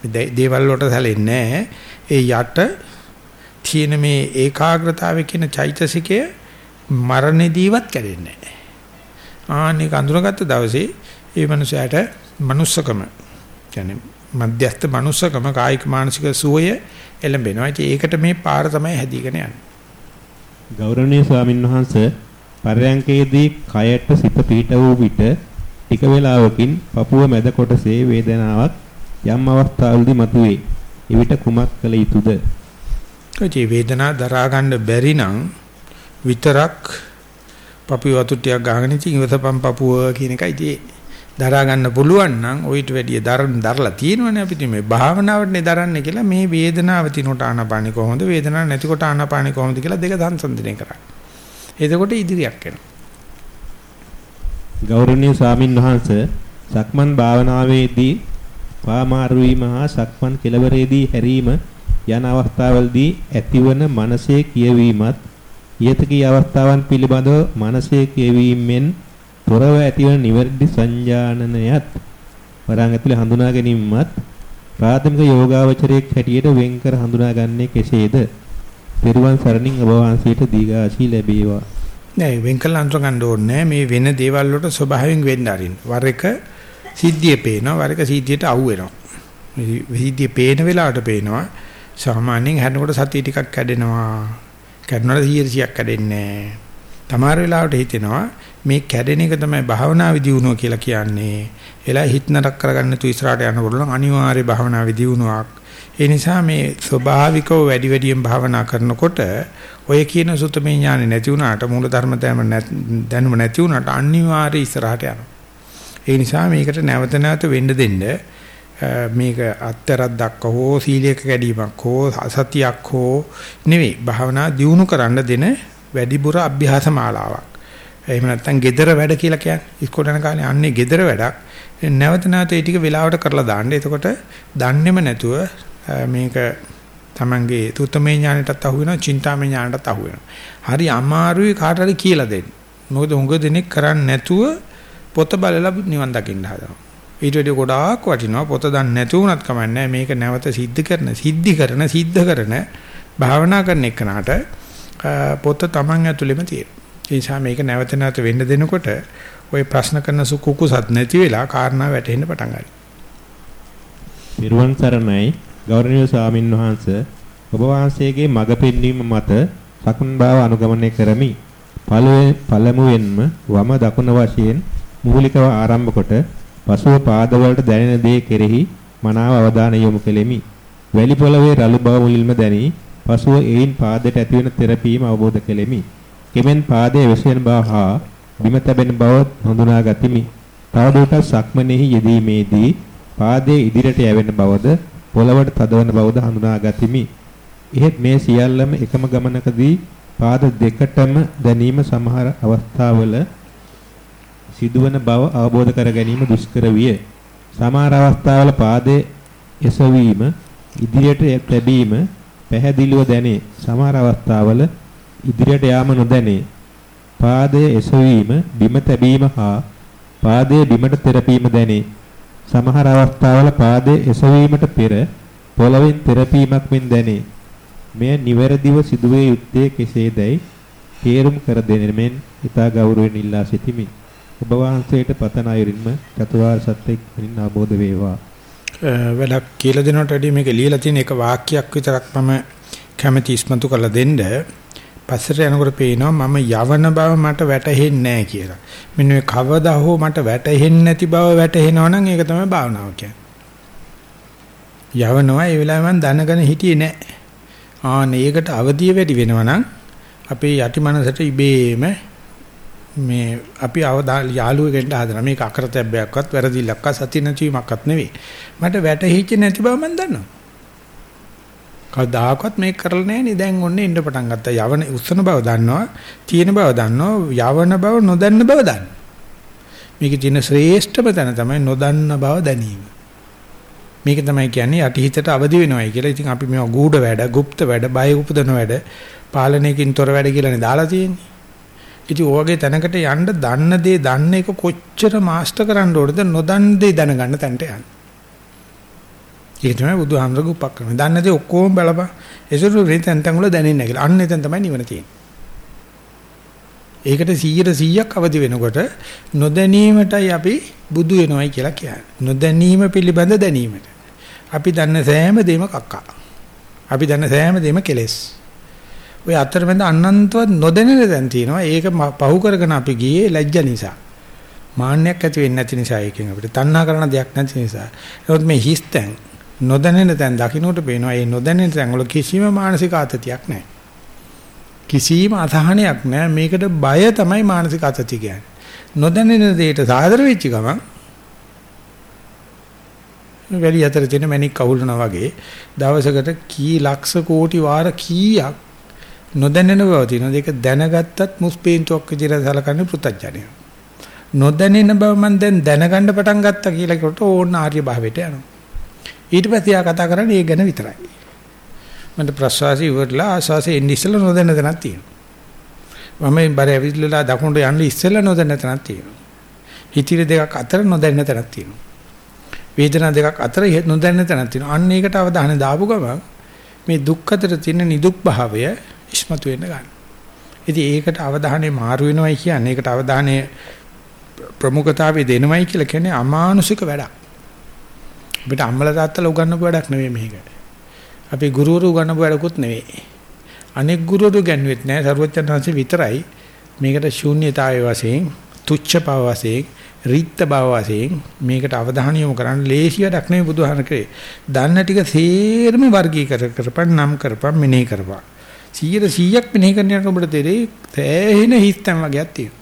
මේ දේවල් වලට සැලෙන්නේ ඒ යට තියෙන මේ ඒකාග්‍රතාවය කියන චෛතසිකය මරණෙදීවත් කැඩෙන්නේ නැහැ. ආනික අඳුරගත්ත දවසේ ඒ මනුස්සයාට manussකම කියන්නේ මධ්‍යස්ථ manussකම කායික මානසික සුවය එළඹෙනවා. ඉතින් ඒකට මේ පාර තමයි හැදීගෙන යන්නේ. ගෞරවනීය ස්වාමින් වහන්සේ පරයන්කේදී කයට සිත පීඨ වූ විට ටික වේලාවකින් පපුව මැද කොටසේ වේදනාවක් යම් අවස්ථාවලදී මතුවේ. එවිට කුමක් කළ යුතුද? ඒ වේදනාව දරා ගන්න බැරි නම් විතරක් පපුව වතු ටිකක් ගහගෙන ඉතින් ඉවතපම් පපුව කියන එකයි තියෙන්නේ. දරා ගන්න පුළුවන් නම් ඔయిత වැඩිය දරන දරලා තියෙනවනේ අපිට මේ භාවනාවටනේ දරන්නේ කියලා මේ වේදනාව තිනොට ආනාපානෙ කොහොමද වේදනාවක් නැතිකොට ආනාපානෙ කොහොමද කියලා දෙක සංසන්දනය කරන්නේ. එතකොට ඉදිරියක් එනවා. ගෞරවනීය ස්වාමින් වහන්සේ සක්මන් භාවනාවේදී පාමාරු වීම හා සක්මන් කෙලවරේදී හැරීම යන අවස්ථාවලදී ඇතිවන මනසේ කියවීමත් ඊයතකී අවස්ථාවන් පිළිබඳව මනසේ කියවීමෙන් තොරව ඇතිවන නිවැරදි සංජානනයත් වරන් ඇතුලේ හඳුනා ගැනීමත් ප්‍රාථමික යෝගාවචරයේ හැටියට වෙන්කර හඳුනාගන්නේ කෙසේද? පෙරුවන් සරණින් ඔබ වහන්සේට දීඝාසී ලැබේවා. නෑ වෙන්කල අඳුර ගන්න ඕනේ මේ වෙන දේවල් වලට ස්වභාවයෙන් වෙන්න අරින්න. වර එක සිද්ධිය පේනවා වර එක සිද්ධියට අහු වෙනවා. සිද්ධිය පේන වෙලාවට පේනවා සාමාන්‍යයෙන් හැරෙනකොට සතිය ටිකක් කැඩෙනවා. කැඩුණාට 100ක් කැඩෙන්නේ නෑ. තමාර වෙලාවට හිතෙනවා මේ කැඩෙන එක තමයි භාවනා විදියුණුව කියලා කියන්නේ. එලා හිත නරක කරගන්න තු ඉස්සරහට යනකොට නම් අනිවාර්ය භාවනා විදියුණුවක්. ඒ නිසා මේ ස්වභාවිකව වැඩි වැඩියෙන් භාවනා කරනකොට ඔය කියන සුතමේ ඥානෙ නැති වුණාට මූල ධර්ම දැනුම නැති වුණාට අනිවාර්ය ඉස්සරහට යනවා. ඒ නිසා මේකට නැවත නැවත වෙන්න දෙන්න මේක අත්තරක් හෝ සීලයක කැඩීමක් හෝ අසතියක් හෝ නෙවෙයි භාවනා දියුණු කරන්න දෙන වැඩිපුර අභ්‍යාස මාලාවක්. එහෙම නැත්නම් gedara වැඩ කියලා කියන්නේ ඉස්කෝලේ යන කාලේ අන්නේ gedara වැඩක්. නැවත නැවත ඒ ටික වෙලාවට කරලා දාන්න. එතකොට දන්නේම නැතුව මේක Tamange තුතමේ ඥානයටත් අහු වෙනවා, චින්තාමේ ඥානයටත් අහු වෙනවා. හරි අමාරුයි කාට හරි කියලා දෙන්න. මොකද උඟ දෙනෙක් කරන්නේ නැතුව පොත බලලා නිවන් දකින්න හදනවා. ඊට වඩා ගොඩාක් වටිනවා පොත දන්නේ නැති වුණත් කමන්නේ මේක නැවත සිද්ධ කරන, සිද්ධි කරන, සිද්ධ කරන භාවනා කරන එකනට පොත Taman ඇතුළෙම තියෙනවා. ඒ නිසා මේක නැවත නැවත වෙන්න දෙනකොට ওই ප්‍රශ්න කරන සුකුකුසත් නැති වෙලා කාරණා වැටෙන්න පටන් ගන්නවා. පිරුවන් සරණයි ගෞරවනීය ස්වාමින් වහන්සේ ඔබ වහන්සේගේ මඟ පෙන්වීම මත සකුන් භාව අනුගමනය කරමි. පළමුවෙන්ම වම දකුණ වශයෙන් මූලිකව ආරම්භ කොට පසුව පාදවලට දැනෙන දේ කෙරෙහි මනාව අවධානය යොමු කෙලෙමි. වැලි පොළවේ රළු බව මුලින්ම දැනි පසුව එයින් පාදයට ඇතිවන තෙරපීම අවබෝධ කෙලෙමි. කෙමෙන් පාදයේ වෙසෙන බව හා බිම තැබෙන බව හඳුනා ගතිමි. තවදුරටත් සක්මනේහි යෙදීමේදී පාදයේ ඉදිරියට යැවෙන බවද පොළවට තදවන බවද හඳුනා ගතිමි. එහෙත් මේ සියල්ලම එකම ගමනකදී පාද දෙකටම දැනීම සමහර අවස්ථාවල සිදුවන බව අවබෝධ කර ගැනීම දුෂ්කර විය. සමහර අවස්ථාවල පාදයේ එසවීම ඉදිරියට තැබීම පැහැදිලිව දැනේ. සමහර අවස්ථාවල ඉදිරියට යාම නොදැනේ. පාදයේ එසවීම, බිම තැබීම හා පාදයේ බිමට තෙරපීම දැනේ. සමහර අවස්ථාවල පාදයේ එසවීමට පෙර පොළවෙන් තෙරපීමක් මෙන් දැනේ. මෙය නිවැරදිව සිදුවේ යුත්තේ කෙසේදයි තේරුම් කර දෙන මෙන් ඉතා ගෞරවයෙන් ඉල්ලා සිටිමි. ඔබ වහන්සේට පතන අයුරින්ම චතුරාර්ය සත්‍ය ඉක්මනින් අවබෝධ වේවා. වැඩක් කියලා දෙනකොට වැඩි මේක ලියලා තියෙන එක වාක්‍යයක් විතරක් මම කැමැති ඉස්මතු කරලා දෙන්න පස්සට යනකොට පේනවා මම යවන බව මට වැටහෙන්නේ නැහැ කියලා. මෙන්න මේ කවදා හෝ මට වැටහෙන්නේ නැති බව වැටහෙනවා නම් ඒක තමයි භාවනාව කියන්නේ. යවනවා ඒ වෙලාවේ මම දැනගෙන හිටියේ නැහැ. ආන ඒකට අවදිය වැඩි වෙනවා නම් අපේ යටි මනසට ඉබේම මේ අපි යාළුවෙක්ට හදන මේක අකරතැබ්බයක්වත් වැරදිලක්වත් සති නැතිවීමක්වත් නෙවෙයි. මට වැටහිච්ච නැති බව මම දන්නවා. කවදාකවත් මේක කරලා නැහැ නේ දැන් ඔන්නේ ඉන්න පටන් ගත්තා. යවන උස්සන බව දන්නවා, තියෙන බව දන්නවා, යවන බව නොදන්න බව දන්නවා. මේකේ තියෙන ශ්‍රේෂ්ඨම තැන තමයි නොදන්න බව දැනීම. මේක තමයි කියන්නේ යටිහිතට අවදි වෙනවයි කියලා. ඉතින් අපි මේවා ගූඪ වැඩ, গুপ্ত වැඩ, බය උපදන වැඩ, පාලනයකින් තොර වැඩ කියලානේ දාලා තියෙන්නේ. ඉතින් ඔයගේ තැනකට යන්න දන්න දේ දන්න එක කොච්චර මාස්ටර් කරන්න ඕනද නොදන්න දේ දැනගන්න තැනට යන්න. ඒක තමයි බුදුහාමරගේ උපක්‍රම. දන්න දේ ඔක්කොම බලපන්. ඒසොරු රෙතෙන් තැන් වල දැනෙන්නේ නැහැ කියලා. අන්න එතෙන් තමයි නිවන තියෙන්නේ. ඒකට 100%ක් අවදි වෙනකොට නොදැනීමටයි අපි බුදු වෙනවයි කියලා කියන්නේ. නොදැනීම පිළිබඳ දැනීමට. අපි දන්න සෑම දෙයක්ම කක්කා. අපි දන්න සෑම දෙයක්ම කෙලෙස්. ඔය අතරමැද අනන්තවත් නොදැනෙන දැන් තියෙනවා. ඒක පහු කරගෙන අපි ගියේ ලැජ්ජ නිසා. මාන්නයක් ඇති වෙන්නේ නැති නිසා ඒකෙන් අපිට තණ්හා කරන දෙයක් නැති නිසා. ඒවත් මේ හිස්තැන් නොදැනෙන තැන් දකින්නට පේනවා. ඒ නොදැනෙන තැන් වල කිසිම මානසික ආතතියක් නැහැ. කිසිම අසහනයක් නැහැ. මේකට බය තමයි මානසික ආතතිය කියන්නේ. නොදැනෙන දෙයට සාදර වෙච්ච ගමන් වැලි අතර තියෙන මැණික් කවුලනවා වගේ දවසකට කී ලක්ෂ කෝටි වාර කීයක් නොදැනෙන බව තියෙනවා. ඒක දැනගත්තත් මුස්පේන්තුවක් විදිහට සලකන්නේ පෘථජ්ජනය. නොදැනෙන බව මම දැන් දැනගන්න පටන් ගත්තා කියලා කොට ඕන ආර්ය භාවයට යනවා. ඊට පස්සේ ආ කතා කරන්නේ ඒ ගැන විතරයි. මන්ට ප්‍රසවාසී ඉවරලා ආස්වාසේ එන්නේ ඉස්සෙල්ලා නොදැන තැනක් තියෙනවා. මම බර ඇවිල්ලා දකුණට යන්න ඉස්සෙල්ලා නොදැන තැනක් තියෙනවා. හිතිරි දෙකක් අතර නොදැන්න තැනක් තියෙනවා. වේදනා දෙකක් අතර නොදැන්න තැනක් තියෙනවා. අන්න ඒකට අවධානය දාපු ගමන් මේ දුක් අතර තියෙන නිදුක් භාවය ඉස්මතු වෙන්න ගන්න. ඉතින් ඒකට අවධානය මාරු වෙනවයි කියන්නේ ඒකට අවධානය ප්‍රමුඛතාවය දෙනවයි කියලා කියන්නේ අමානුෂික වැඩක්. අපිට අම්මලා තාත්තලා උගන්වපු වැඩක් නෙවෙයි මේක. අපි ගුරුවරු උගන්වපු වැඩකුත් නෙවෙයි. අනෙක් ගුරුවරු ගන්නෙත් නෑ සරුවචනහන්සේ විතරයි මේකට ශූන්‍යතාවයේ වශයෙන් තුච්ඡ බව වශයෙන් රිත්ත බව වශයෙන් මේකට අවධානය යොමු කරන්න ලේසි වැඩක් නෙවෙයි බුදුහාම කරේ. දන්න ටික සේරම වර්ගීකර කරපන් නම් කරපන් මෙනෙහි කරපන්. 100 100ක් මෙනෙහි කරන යනකොට ඔබට තේරෙයි තෑහෙන හිස්තන් වගේක් තියෙනවා.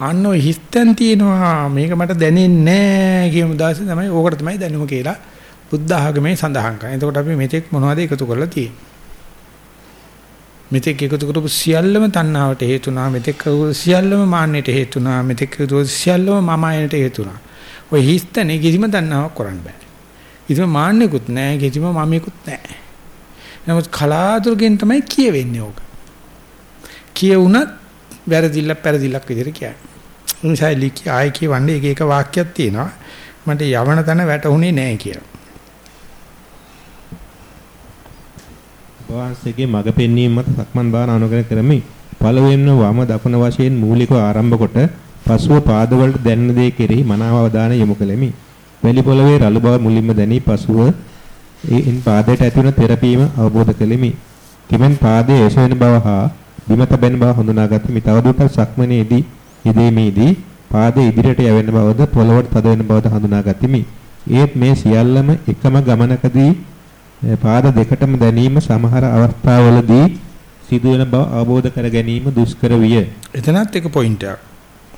අන්න ඔය හිස්තන් තියෙනවා මේක මට දැනෙන්නේ නැහැ කියන දාසේ තමයි ඕකට තමයි දැනුම කියලා බුද්ධ ආගමේ සඳහන් කරන්නේ. එතකොට අපි මෙතෙක් මොනවද එකතු කරලා තියෙන්නේ? මෙතෙක් එකතු කරපු සියල්ලම තණ්හාවට හේතුණා. මෙතෙක් කරපු සියල්ලම මාන්නයට හේතුණා. මෙතෙක් කරපු සියල්ලම මමයන්ට හේතුණා. ඔය හිස්තනේ කිසිම තණ්හාවක් කරන්න බෑ. කිසිම මාන්නෙකුත් නැහැ, කිසිම මමෙකුත් නැහැ. නමුත් කලාතුරකින් තමයි කියවෙන්නේ ඕක. කියවුණත් වැරදිල්ලක් පෙරදිල්ලක් විදිහට කියන්නේ. නිසා ලිකි ආයි කියවන්නේ එක එක වාක්‍යයක් තියෙනවා. මට යවන තැන වැටුනේ නැහැ කියලා. වහන්සේගේ මඟ පෙන්වීම මත සක්මන් භාවන අනුගමනය කරමි. පළවෙනිම වම දකුණ වශයෙන් මූලිකව ආරම්භ කොට පසුව පාදවලට දැනෙන දේ කෙරෙහි මනාව අවධානය යොමු කෙලෙමි. වැලි පොළවේ රළු බව මුලින්ම දැනී පසුව ඒන් පාදයට ඇතිවන තෙරපීම අවබෝධ කෙලෙමි. කිමෙන් පාදයේ එසවෙන බව හා බිම තබෙන බව හඳුනාගත්තමි. තවදුරටත් සක්මනේදී යෙදීමේදී පාදයේ ඉදිරියට යැවෙන බවද පොළවට තද වෙන බවද හඳුනාගත්තමි. ඒත් මේ සියල්ලම එකම ගමනකදී පාද දෙකටම දැනීම සමහර අවස්ථාවලදී සිදුවෙන බව අවබෝධ කර ගැනීම දුෂ්කර විය. එතනත් එක පොයින්ට් එකක්.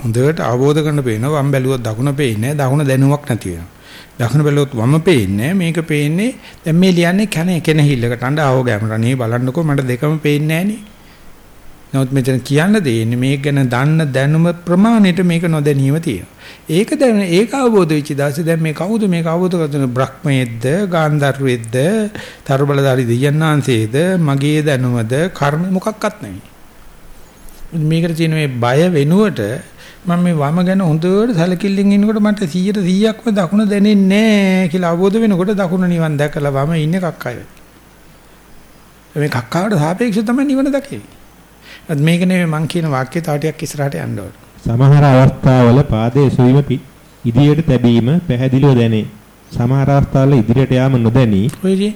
හොඳට අවබෝධ කරන්න පේනවා වම් බැලුවොත් දකුණ පේන්නේ දකුණ දැනුමක් නැති වෙනවා. දකුණ බැලුවොත් වම පේන්නේ මේක පේන්නේ දැන් මේ ලියන්නේ කන කෙනහිල්ලකට අඬ ආව ගෑමට අනේ බලන්නකෝ මට දෙකම පේන්නේ නැහනේ. නමුත් මෙතන කියන්න දෙන්නේ මේක ගැන දන්න දැනුම ප්‍රමාණයට මේක නොදැනීම තියෙනවා. ඒක දැන ඒක අවබෝධ වෙච්ච දවසේ දැන් මේ කවුද මේක අවබෝධ කරගන්න බ්‍රහ්මයේද්ද ගාන්ධර්වෙද්ද තරබලදාරි දෙයන්නාන්සේද මගේ දැනුමද කර්ම මොකක්වත් නෙවෙයි. මේකට තියෙන මේ බය වෙනුවට මම මේ වම ගැන හොඳට සැලකිල්ලෙන් ඉන්නකොට මට 100 100ක්ම දකුණ දැනෙන්නේ නැහැ කියලා අවබෝධ වෙනකොට දකුණ නිවන් දැකලා වම ඉන්නේ කක්කය. මේ කක්කාවට සාපේක්ෂව තමයි නිවන දකින්නේ. මේක නෙමෙයි මං කියන වාක්‍යය තව ටිකක් ඉස්සරහට යන්න ඕන. සමහර අවස්ථාවල පාදයේ සුවිම ඉදිරියට තැබීම පැහැදිලිව දැනේ. සමහර අවස්ථාවල ඉදිරියට යාම නොදැනී ඔයදී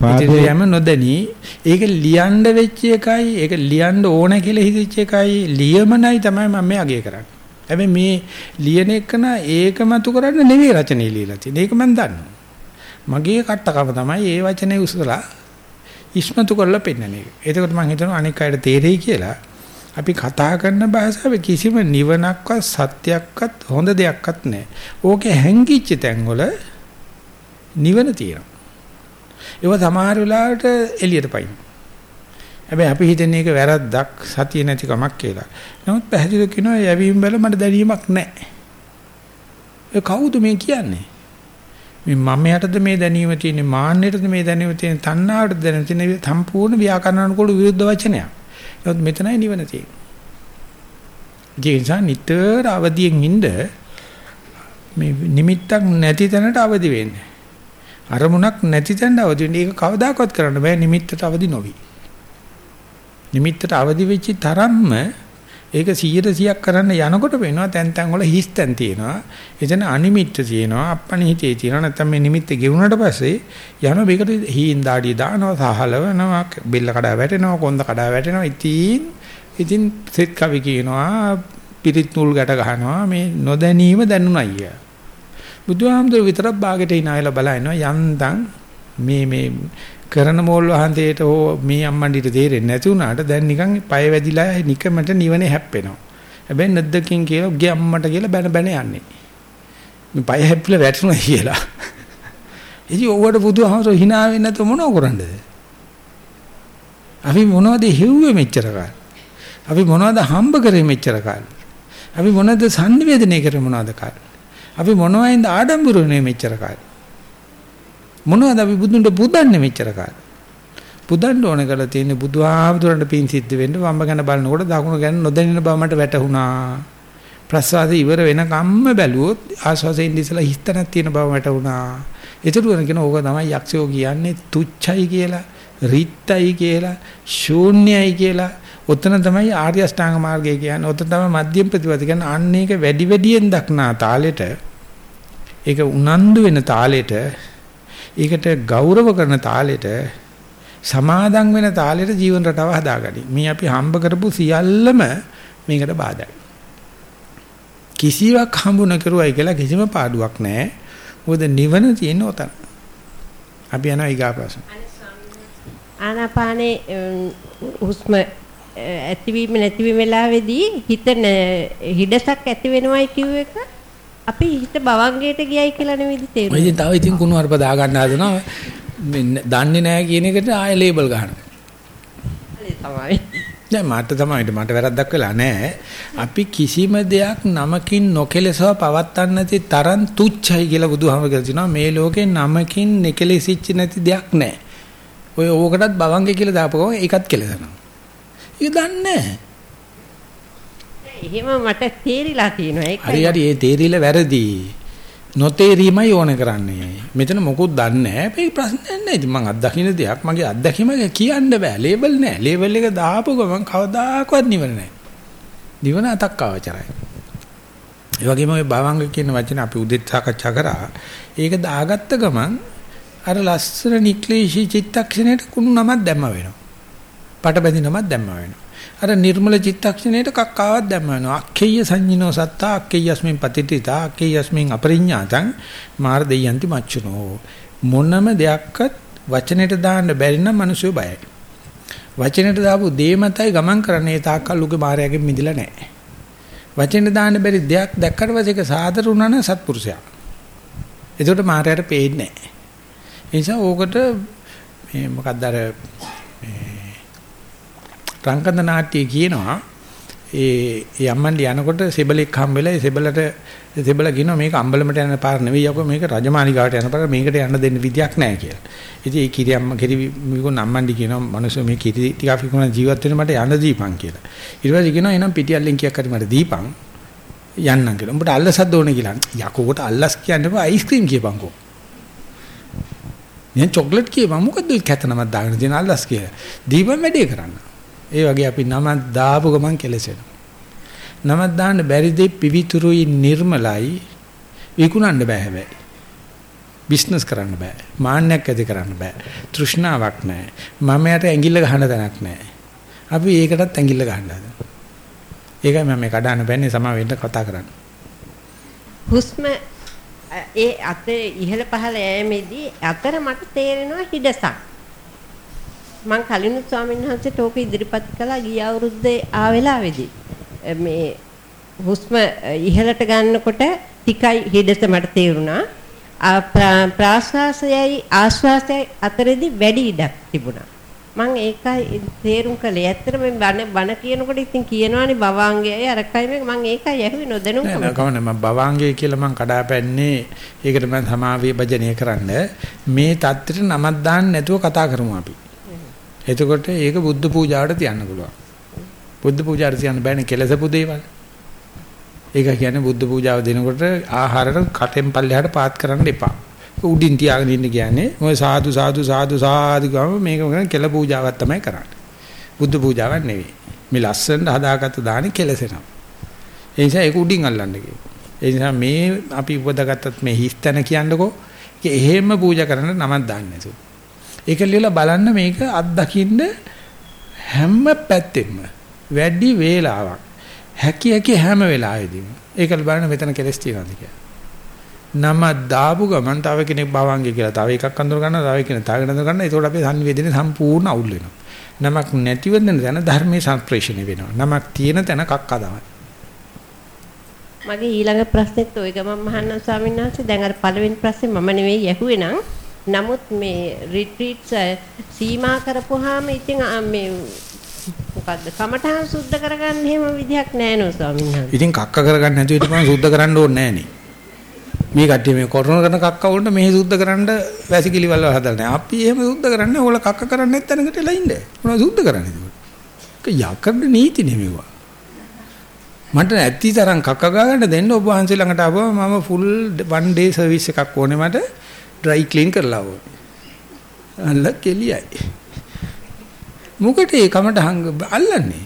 පාදයේ යම නොදැනී ඒක ලියන්න වෙච්ච එකයි ඒක ලියන්න ඕන කියලා හිතෙච්ච එකයි ලියමනයි තමයි මම මේ අගය කරන්නේ. හැබැයි මේ ලියන එක න ඒකමතු කරන්න නෙවෙයි රචනය ලියලා තියෙන්නේ. ඒක මම දන්නවා. මගේ කට්ටකම තමයි ඒ වචනේ උසලා ඉස්මතු කරලා පෙන්නන එක. එතකොට මම හිතනවා අනික් අයට තේරෙයි කියලා. අපි කතා කරන භාෂාවේ කිසිම නිවනක්වත් සත්‍යයක්වත් හොඳ දෙයක්වත් නැහැ. ඕකේ හැංගිච්ච තැන්වල නිවන තියෙනවා. ඒව සමහර වෙලාවට එළියට පයින්. හැබැයි අපි හිතන්නේ ඒක වැරද්දක් සතිය නැතිකමක් කියලා. නමුත් පැහැදිලිව කියනවා යැවීම බැල මට දැනීමක් නැහැ. ඒ කවුද මේ කියන්නේ? මේ මම යටද මේ දැනීම තියෙන්නේ මාන්නයටද මේ දැනීම තියෙන්නේ තණ්හාවටද දැනීම තියෙන්නේ සම්පූර්ණ ව්‍යාකරණ අනුකූල විරුද්ධ වචනයක්. නමුත් මෙතනයි නිවන තියෙන්නේ. ජීවිතා නිතර අවදියෙන් ඉඳ මේ නිමිත්තක් නැති තැනට අවදි වෙන්නේ. අරමුණක් නැති තැනට අවදි වෙන්නේ. ඒක කවදාකවත් කරන්න බෑ නිමිත්තට අවදි නොවි. නිමිත්තට අවදි වෙච්ච තරම්ම ඒක 100%ක් කරන්න යනකොට වෙනවා තැන් තැන් වල හිස් තැන් තියෙනවා. එතන අනිමිත්ත තියෙනවා, අපනිහිතේ තියෙනවා. නැත්නම් මේ නිමිත්ත ගෙවුනට පස්සේ යන මේකට හීන් දාඩිය දානවා, සහලවනවා, බෙල්ල කඩා වැටෙනවා, කොන්ද කඩා වැටෙනවා. ඉතින් ඉතින් සෙත් කවි කියනවා, පිරිත් නූල් ගැට ගහනවා. මේ නොදැනීම දැනුණයි. බුදුහාමුදුර විතරක් ਬਾගෙට ඉනායලා බලනවා යන්තම් මේ මේ කරන මෝල් වහන්සේට හෝ මේ අම්මන්ඩිට තේරෙන්නේ නැති වුණාට දැන් නිකන් පය වැදිලා නිකමට නිවනේ හැප්පෙනවා. හැබැයි නැද්දකින් කියලා ගේ අම්මට කියලා බැන බැන යන්නේ. මේ පය හැප්පිලා වැටුණා කියලා. ඉතින් ඕවට බුදුහාමර hina වෙන්නේ නැතුව මොනව කරන්නද? අපි මොනවද හෙව්වේ මෙච්චර කාල? අපි මොනවද හම්බ කරේ මෙච්චර කාල? අපි මොනවද sannivedanaya කරේ මොනවද කාල? අපි මොනවයින්ද ආඩම්බරුනේ මෙච්චර කාල? මොනවද අපි බුදුන්ට පුදන්නේ මෙච්චර කාලේ? පුදන්න ඕන කරලා තියෙන්නේ බුදුහාමුදුරන්ට පින් සිද්ධ වෙන්න වම්බ ගැන බලනකොට දකුණු ගැන නොදැනෙන බව මට වැටහුණා. ප්‍රසවාසය ඉවර වෙනකම්ම බැලුවොත් ආස්වාසයෙන් ඉඳලා හිස්තනක් තියෙන බව වැටහුණා. ඒතරුවන කියන ඕක තමයි යක්ෂයෝ කියන්නේ තුච්චයි කියලා, රිත්යි කියලා, ශූන්‍යයි කියලා. ඔතන තමයි ආර්ය අෂ්ටාංග මාර්ගය කියන්නේ. ඔතන තමයි මධ්‍යම ප්‍රතිපද කියන්නේ. අන්න ඒක වැඩි වැඩියෙන් දක්නා තාලෙට ඒක උනන්දු වෙන තාලෙට ඒකට ගෞරව කරන තාලෙට සමාදම් වෙන තාලෙට ජීවන රටාව හදාගනි. මේ අපි හම්බ කරපු සියල්ලම මේකට බාධායි. කිසිවක් හම්බ නොකරුවයි කියලා කිසිම පාඩුවක් නැහැ. මොකද නිවන තියෙන උතන. අපි යනවා ඊගා ප්‍රශ්න. ආනාපානේ හුස්ම ඇතිවීම නැතිවීම වෙලාවේදී හිත හිඩසක් ඇති වෙනවයි කිව්ව එක අපි හිත බවංගයට ගියයි කියලා නෙවෙයි තේරුනේ. ඔය තව ඉතින් කුණු අරප දා ගන්න හදනවා. දන්නේ නැහැ කියන එකට ආයෙ ලේබල් ගන්නවා. තමයි. දැන් මට තමයි මට වැරද්දක් වෙලා නැහැ. අපි කිසිම දෙයක් නමකින් නොකෙලසව පවත්තන්න නැති තරම් තුච්චයි කියලා බුදුහාම කියලා තිනවා. මේ ලෝකේ නමකින් නෙකෙලෙසිච්ච නැති දෙයක් නැහැ. ඔය ඕකටත් බවංගේ කියලා දාපුවම ඒකත් කෙලසනවා. ඒක දන්නේ නැහැ. එහෙම මට තේරිලා තියෙනවා ඒක. හරි හරි ඒ තේරිලා වැරදි. නොතේරීමයි ඕන කරන්නේ. මෙතන මොකුත් දන්නේ නැහැ. ඒක ප්‍රශ්නයක් නෑ. ඉතින් මං අත්දකින්න දෙයක් මගේ අත්දැකීම කියන්න බෑ. ලේබල් නෑ. ලේබල් එක දාපු ගමන් කවදාකවත් නිවන නෑ. නිවන අතක් අවචරයි. ඒ වගේම ඔය භවංග කියන වචන අපි උදෙත් සාකච්ඡා කරා. ඒක දාගත්ත ගමන් අර ලස්සන නික්ලේශී චිත්තක්ෂණයට කුණු නමක් දැම්ම වෙනවා. පට බැඳි නමක් දැම්ම වෙනවා. අර නිර්මල චිත්තක්ෂණයට කක්කාවක් දැම්ම වෙනවා. අක්ඛේය සංඤිනෝ සත්තා අක්ඛේයස්මින් පතිතිතා අක්ඛේයස්මින් අපරිඤ්ඤාතං මාර දෙයන්ති මච්චුනෝ. මොනම දෙයක්වත් වචනෙට දාන්න බැරි නම් මිනිස්සු බයයි. වචනෙට දාපු දේ මතයි ගමන් කරන්නේ තාක්කල් ලුගේ මායයෙන් මිදිලා නැහැ. වචනෙට දාන්න බැරි දෙයක් දැක්කට පස්සේ ඒක සාදර වුණා නම් සත්පුරුෂයා. එතකොට මායයට පේන්නේ නැහැ. ඒ නිසා ඕකට මේ මොකක්ද අර රංගන නාට්‍ය කියනවා ඒ ඒ අම්මන්ඩි යනකොට සෙබලෙක් හම්බෙලා ඒ සෙබලට සෙබල කියනවා මේක අම්බලමට යන පාර නෙවෙයි යකෝ මේක රජමාලිගාවට යන පාර මේකට යන්න දෙන්න විදියක් නැහැ කියලා. ඉතින් ඒ කිරි අම්ම කිරි මිගුණ අම්මන්ඩි කියනවා මනුස්සය මේ කිරි ටිකක් විකුණ ජීවත් වෙන මට යන්න දීපන් කියලා. ඊට පස්සේ කියනවා එහෙනම් පිටියල්ලෙන් කීයක් හරි මට දීපන් යන්නම් කියලා. උඹට අල්ලසක් ඕනේ කියලා. යකෝට අල්ලස් කියන්නේ බා අයිස්ක්‍රීම් කියපන්කෝ. දැන් චොක්ලට් කියපන් මොකද්ද කැතනමක් දාගෙන තියෙන අල්ලස් කියලා. දීපන් වැඩේ කරන්න. ඒ වගේ අපි නමක් දාපු ගමන් කෙලසෙනවා. නමක් දාන්න බැරි දෙයි පිවිතුරුයි නිර්මලයි විකුණන්න බෑ හැබැයි. බිස්නස් කරන්න බෑ. මාන්නයක් ඇති කරන්න බෑ. තෘෂ්ණාවක් නැහැ. මම යට ඇඟිල්ල ගහන්න තැනක් නැහැ. අපි ඒකටත් ඇඟිල්ල ගහන්න හදනවා. ඒකයි මම මේ කඩන්න බෑනේ සමා වෙන්න කතා කරන්නේ. හුස්ම ඒ අතේ ඉහළ පහළ යෑමේදී අතර මට තේරෙනවා හිඩසක්. මං කලිනුත් ස්වාමීන් වහන්සේට ඕක ඉදිරිපත් කළා ගිය අවුරුද්දේ ආ වෙලාවේදී. මේ හුස්ම ඉහළට ගන්නකොට ටිකයි හිඩස මට තේරුණා. ප්‍රාශ්වාසයයි ආශ්වාසයයි අතරේදී වැඩි ඉඩක් තිබුණා. මම ඒකයි තේරුම් කළේ. ඇත්තට මේ බණ බණ කියනකොට ඉතින් කියනවානේ භවාංගයයි අරකයි මේ මම ඒකයි ඇහුවේ නොදැනුම් කම. නෑ කවන්න මම භවාංගය කියලා මම කඩාපැන්නේ ඒකට මම සමාවිය භජනය කරන්න මේ தත්තෙට නමක් දාන්න නැතුව කතා කරමු අපි. එතකොට ඒක බුද්ධ පූජාවට තියන්න පුළුවන්. බුද්ධ පූජාවට තියන්න බෑනේ කෙලසපු දේවල්. ඒක කියන්නේ බුද්ධ පූජාව දෙනකොට ආහාරයට කටෙන් පල්ලෙහාට පාත් කරන්න එපා. උඩින් තියාගෙන ඉන්න කියන්නේ ඔය සාදු සාදු සාදු සාදු ගම මේක කරන කෙල පූජාවක් තමයි කරන්නේ. බුද්ධ පූජාවක් නෙවෙයි. මේ ලස්සනට හදාගත්ත දානි කෙලසෙනවා. ඒ නිසා ඒක උඩින් අල්ලන්න කියනවා. ඒ නිසා මේ අපි උපදගත්තත් මේ හිස්තන කියන්නකෝ ඒක එහෙම පූජා කරන්න නමක් දාන්න නැතුව. ඒක ලියලා බලන්න මේක අත්දකින්න හැම පැත්තෙම වැඩි වේලාවක් හැකි හැකි හැම වෙලාවෙදීම. ඒකල් බලන්න මෙතන කෙලස් තියනවාද කියලා. නම දාපු ගමන් තව කෙනෙක් භවංගේ කියලා තව එකක් අඳුර ගන්නවා තව කෙනෙක් තාගෙන අඳුර ගන්නවා. ඒතකොට අපේ සංවේදනය සම්පූර්ණ අවුල් වෙනවා. නමක් නැතිව දෙන තැන ධර්මයේ සංප්‍රේෂණය වෙනවා. නමක් තියෙන තැන කක්ක තමයි මගේ ඊළඟ ප්‍රශ්නෙත් ওই ගමන් මහන්න ස්වාමීන් වහන්සේ. දැන් අර පළවෙනි ප්‍රශ්නේ මම නෙවෙයි ඇහුවේ නම් නමුත් මේ රිට්‍රීට්ස් සීමා කරපුවාම ඉතින් මේ මොකද්ද කමඨහන් සුද්ධ කරගන්න එහෙම විදිහක් නැහැ නෝ ස්වාමීන් වහන්සේ. ඉතින් කක්ක කරගන්න නැතුව ඉතින් මම සුද්ධ කරන්න ඕනේ නැහැ නේ. මේ කට්ටිය මේ කොරෝනා කරන කක්ක වුණා මෙහි සුද්ධ කරන්න වැසිකිලි වල හදලා නැහැ. අපි එහෙම සුද්ධ කරන්නේ ඕල කක්ක කරන්නේ නැත්නම් එලා ඉන්න. මොනවද සුද්ධ කරන්නේ ඒක? යකඩ නීති නෙමෙවුවා. මට ඇත්ති තරම් කක්ක ගාගන්න දෙන්න ඔබ වහන්සේ ළඟට ආවම මම ෆුල් වන් ඩේ සර්විස් එකක් ඕනේ මට ඩ්‍රයි ක්ලීන් කරලා ඕනේ. අල්ල කෙලියයි. මොකට ඒ කමට හංග අල්ලන්නේ?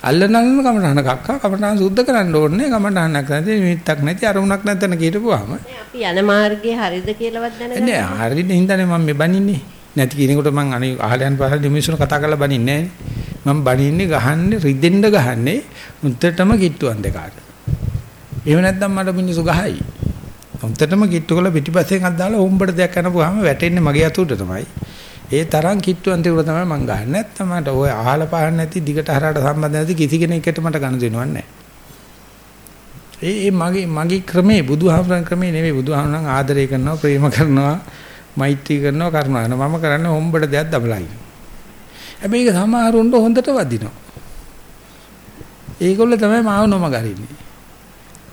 අල්ලනල්න කමටහන කක්කා කමටහන සුද්ධ කරන්න ඕනේ. කමටහනක් නැති නිමිත්තක් නැති අරමුණක් නැතන කීටපුවාම අපි යන මාර්ගයේ හරිද කියලාවත් දැනගන්න. නෑ හරිද හින්දානේ මම මේ බනින්නේ. නැති කියනකොට මං අනේ අහලයන් පහල මිනිස්සුන් කතා කරලා බනින්නේ නෑනේ. මම බනින්නේ ගහන්නේ රිදෙන්න ගහන්නේ උන්ටටම කිට්ටුවන් දෙකාට. එහෙම නැත්නම් මට මිනිස්සු ගහයි උන්ටටම කිට්ටු කරලා පිටිපස්සෙන් අත් දාලා උඹට දෙයක් කරනපුවාම වැටෙන්නේ මගේ අතට තමයි ඒ තරම් කිට්ටුවන් තිබුණ තමයි මං ගහන්නේ. නැත්නම් මට ඔය අහල පහල නැති දිගට හරහට සම්බන්ධ නැති කිසි කෙනෙක්ට මට ගන්න දෙනවක් නැහැ. ඒ ඒ මගේ මගේ ක්‍රමේ බුදුහාමරන් ක්‍රමේ නෙවෙයි බුදුහාමරන් ආදරය කරනවා ප්‍රේම කරනවා මෛත්‍රී කරනවා කරුණා කරනවා මම කරන්නේ හොම්බට දෙයක් දබලයි. හැබැයි ඒක සමහරුන්ට හොඳට වදිනවා. ඒගොල්ල තමයි මාව නොම ගරින්නේ.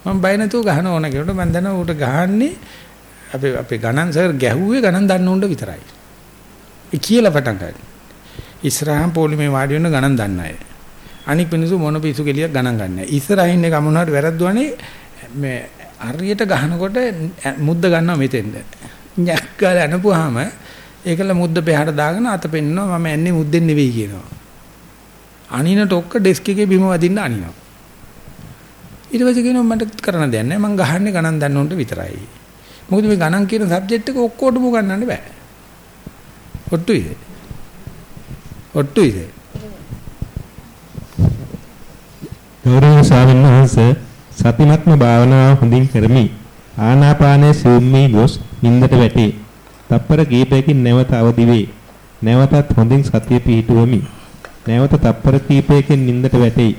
මම බය නැතුව ගහන ඕන කෙනෙකුට මම දන්නවා ඌට ගහන්නේ අපේ අපේ ගණන් සර් ගැහුවේ ගණන් දන්න උන්ට විතරයි. ඒ කියලා පටන් ගන්න. ඉස්සරහම පොලිමේ වාඩි වෙන ගණන් දන්න අය. අනික් මිනිස්සු මොන පිසු කෙලියක් ගණන් ගන්න නැහැ. ඉස්සරහින් එක මොනවාට වැරද්දුවනේ මේ හරියට ගහනකොට මුද්ද ගන්නවා මෙතෙන්ද. ñැක්කල අනපුවාම ඒකල මුද්ද පෙහාට දාගෙන අත පෙන්නනවා මම යන්නේ මුද්දෙන් නෙවෙයි කියනවා. අනිනට ඔක්ක ඩෙස්ක් එකේ බිම වදින්න අනිනවා. ඊට පස්සේ කියනවා මට කරන්න දෙයක් නැහැ මං ගහන්නේ ගණන් දන්න උන්ට විතරයි. මොකද මේ ගණන් කියන සබ්ජෙක්ට් එක ඔක්කොටම ගන්නන්න බෑ. ඔට්ටුයිද? ඔට්ටුයිද? ගෞරවනීය ස්වාමීන් වහන්සේ සතිමත්ම භාවනාව හොඳින් කරමි. ආනාපානයේ සිවුම්මී ගොස් නින්දට වැටේ. තප්පර කීපයකින් නැවත අවදි වේ. නැවතත් හොඳින් සතිය පිහිටුවමි. නැවත තප්පර කීපයකින් නින්දට වැටේ.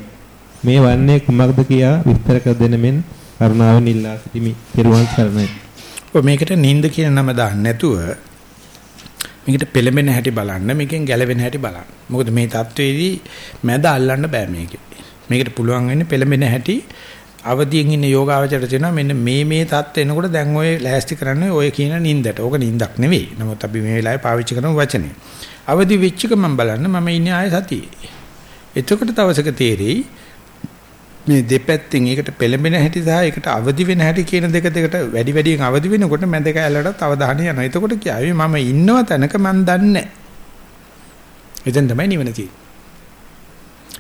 මේ වන්නේ කුමක්ද කියා විස්තර කර දෙන මෙන් කරුණාවෙන් ඉල්ලා සිටිමි. පෙරවන් සරණයි. ඔය මේකට නිින්ද කියන නම දාන්න නැතුව මේකට පෙළඹෙන හැටි බලන්න මේකෙන් ගැලවෙන හැටි බලන්න. මොකද මේ தത്വෙදී මැද අල්ලන්න බෑ මේකේ. මේකට පුළුවන් වෙන්නේ පෙළඹෙන හැටි අවදියෙන් ඉන්න යෝගාවචරයට තියෙනවා මෙන්න මේ මේ தත් එනකොට දැන් ඔය ලෑස්ති කරන්නේ ඔය කියන නින්දට. ඕක නින්දක් නෙවෙයි. නමුත් අපි මේ වෙලාවේ පාවිච්චි කරන වචනේ. අවදි වෙච්ච එක මම බලන්න මම ඉන්නේ ආය සතියේ. එතකොට තවසක තේරෙයි මේ දෙපැත්තෙන් ඒකට පෙළඹෙන හැටි සහ ඒකට අවදි වෙන හැටි කියන දෙක දෙකට වැඩි වැඩියෙන් අවදි වෙනකොට මැද කැලලට අවධානය යනවා. එතකොට කියාවේ මම ඉන්නව තැනක මම දන්නේ එතෙන් තමයි නිවන තියෙන්නේ.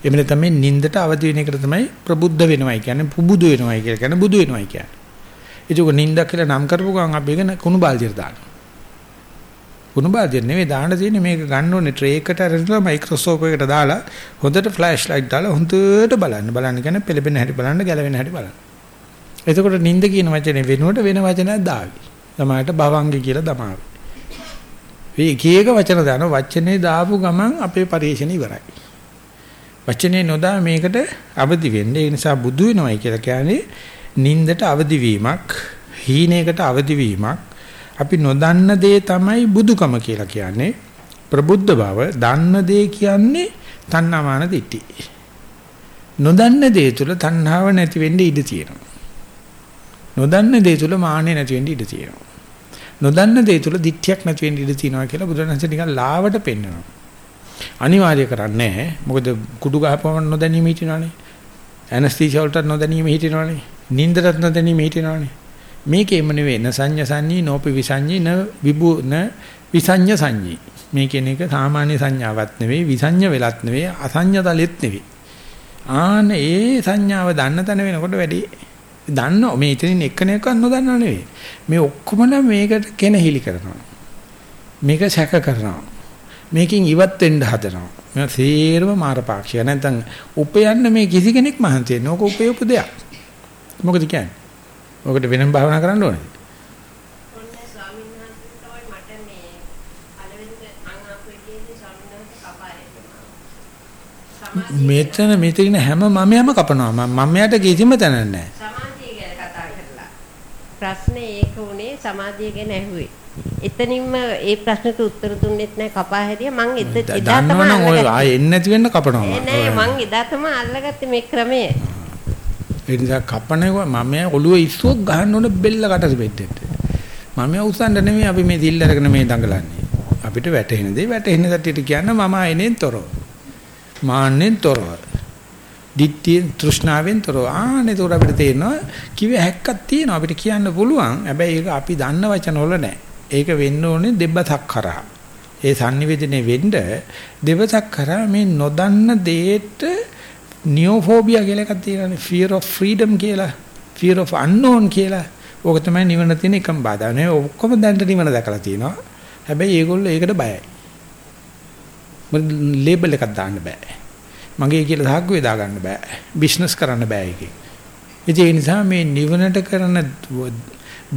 එමෙන්න තමයි නින්දට අවදි වෙන එකට තමයි ප්‍රබුද්ධ වෙනවයි කියන්නේ පුබුදු වෙනවයි කියලා කියන්නේ බුදු වෙනවයි කියන්නේ. ඒක නිින්දක් කියලා නම් කරපු ගමන් අපි ඒක කුණු බාල්දියට දානවා. කුණු බාල්දිය නෙවෙයි දාන්න තියෙන්නේ මේක ගන්න ඕනේ ට්‍රේ එකට අරගෙන මයික්‍රොස්කෝප් එකට දාලා හොඳට ෆ්ලෑෂ් ලයිට් දාලා හොඳට බලන්න. බලන්න කියන්නේ පෙළපෙන හැටි බලන්න ගැලවෙන හැටි බලන්න. එතකොට නිින්ද කියන වචනේ වෙනුවට වෙන වචනයක් දාවි. සමහරට භවංගි කියලා දමාවි. මේ එක එක වචන දාන වචනේ දාපු ගමන් අපේ පරිශ්‍රණ ඉවරයි. වචනේ නොදා මේකට අවදි වෙන්න. ඒ නිසා බුදු වෙනවයි කියලා කියන්නේ නින්දට අවදි වීමක්, හීනයකට අවදි වීමක්. අපි නොදන්න දේ තමයි බුදුකම කියලා කියන්නේ. ප්‍රබුද්ධ බව, දන්න දේ කියන්නේ තණ්හාමාන දිටි. නොදන්න දේ තුල තණ්හාව නැති වෙන්න ඉඩ තියෙනවා. නොදන්න දේ තුල මාන්නේ නැති වෙන්න ඉඩ තියෙනවා. නොදන්න දේ තුල දිට්ඨියක් නැති වෙන්න ඉඩ තියෙනවා කියලා බුදුරජාණන්සේ නිකන් ලාවට පෙන්නනවා. අනිවාර්ය කරන්නේ නැහැ. මොකද කුඩු ගහපම නොදැනීම හිටිනවනේ. ඇනස්තීසියා වලට නොදැනීම හිටිනවනේ. නින්දරත් නොදැනීම හිටිනවනේ. මේකෙම නෙවෙයි න සංඤ සංඤී නෝපි විසංඤී න විබු න විසංඤ සංඤී. මේ කියන එක සාමාන්‍ය සංඥාවක් නෙවෙයි විසංඤ වෙලත් නෙවෙයි අසංඤ තලෙත් නෙවෙයි. ආන ඒ සංඥාව දන්න තැන වෙනකොට වැඩි දන්නව මේ ඉතින් එක්කෙනෙක්වත් නොදන්නව නෙවෙයි. මේ ඔක්කොම මේකට කෙනහිලි කරනවා. මේක සැක කරනවා. මේකෙන් ඉවත් වෙන්න හදනවා. මේ සේරම මාරපාක්ෂය. නැත්නම් උපයන්න මේ කිසි කෙනෙක් මහන්සි වෙන්නේ. ඕක උපයපු දෙයක්. මොකද කියන්නේ? ඔකට වෙනම භාවනා කරන්න ඕනේ. මෙතන මෙතන හැම මමයම කපනවා. මමයට කිසිම තැනක් නැහැ. සමාධිය ගැන කතා කරලා. ප්‍රශ්නේ ඒක උනේ සමාධිය ගැන ඇහුවේ. එතනින්ම ඒ ප්‍රශ්නට උත්තර දුන්නෙත් නැහැ කපා හැදියා මං එද තමයි ඔය ආයෙ එන්නේ නැති වෙන්න කපනවා. නෑ මං එදා තමයි අල්ලගත්තේ මේ ක්‍රමය. ඒ නිසා කපනව මම ඔළුවේ ඉස්සුවක් ගහන්න ඕන බෙල්ල කටට බෙට්ටෙට. මම උස්සන්න නෙමෙයි අපි මේ දිල් අරගෙන මේ දඟලන්නේ. අපිට වැටෙන දේ වැටෙන සැටියට කියන්න මම ආයෙනෙන් තොරව. මාන්නෙන් තොරව. දිට්ඨිය තෘෂ්ණාවෙන් තොරව. ආනේ තොර අපිට තේරෙනවා කිව්ව හැක්කක් තියෙනවා අපිට කියන්න පුළුවන්. හැබැයි ඒක අපි දන්න වචන වල නෑ. ඒක වෙන්න ඕනේ දෙබ්බතක් කරා. ඒ sannivedane වෙන්න දෙබ්බතක් කරා මේ නොදන්න දෙයට නියෝෆෝබියා කියලා එකක් තියෙනවානේ fear of freedom කියලා fear of unknown කියලා. ඕක තමයි නිවන තියෙන එකම බාධා නේ. ඔක්කොම දැන්ට නිවන දැකලා තියෙනවා. හැබැයි ඒගොල්ලෝ ඒකට බයයි. මොකද ලේබල් එකක් දාන්න බෑ. මගේ කියලා සාක්කුවේ දා ගන්න බෑ. බිස්නස් කරන්න බෑ ඒකේ. ඒ නිසා මේ නිවනට කරන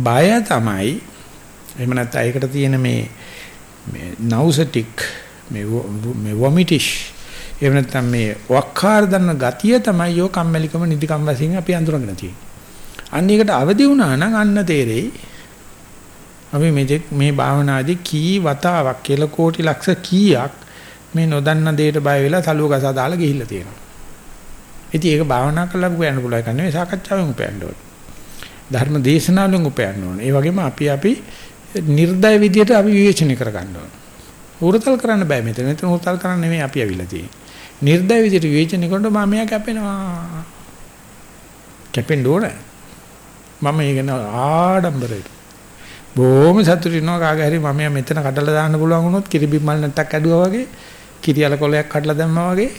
බය තමයි එහෙම නැත්නම් ඒකට තියෙන මේ මේ නවුසටික් මේ මේ වොමිටිෂ් එහෙම නැත්නම් මේ වක්කාර දන්න ගතිය තමයි යෝ කම්මැලිකම නිදිකම් වශයෙන් අපි අඳුරගෙන තියෙන්නේ. අන්න ඒකට අවදි වුණා නම් අන්න තේරෙයි. අපි මේ මේ භාවනාදී කී වතාවක් කියලා කෝටි ලක්ෂ කීයක් මේ නොදන්න දෙයට බය වෙලා සලුව ගසා දාලා ගිහිල්ලා තියෙනවා. ඉතින් ඒක භාවනා කළා උපයන්න පුළුවන් එක නෙවෙයි සාකච්ඡාවෙන් උපයන්න ඕනේ. ධර්ම දේශනාවෙන් උපයන්න ඕනේ. ඒ වගේම අපි අපි නිර්දය විදියට අපි විවේචනය කර ගන්න ඕනේ. උරතල් කරන්න බෑ මෙතන. මෙතන උරතල් කරන්න නෙමෙයි අපි අවිලා තියෙන්නේ. නිර්දය විදියට විවේචනය කරනකොට මම මෙයා කැපෙනවා. කැපෙන්න ඕනේ. මම ඒක න ආඩම්බරයි. බොහොම සතුටින් ඉන්නවා කාගේ හරි මම මෙතන කඩලා දාන්න පුළුවන් වුණොත් කිරිබි මල් නැට්ටක් ඇදුවා වගේ කිරියල කොලයක් කඩලා දැම්මා වගේ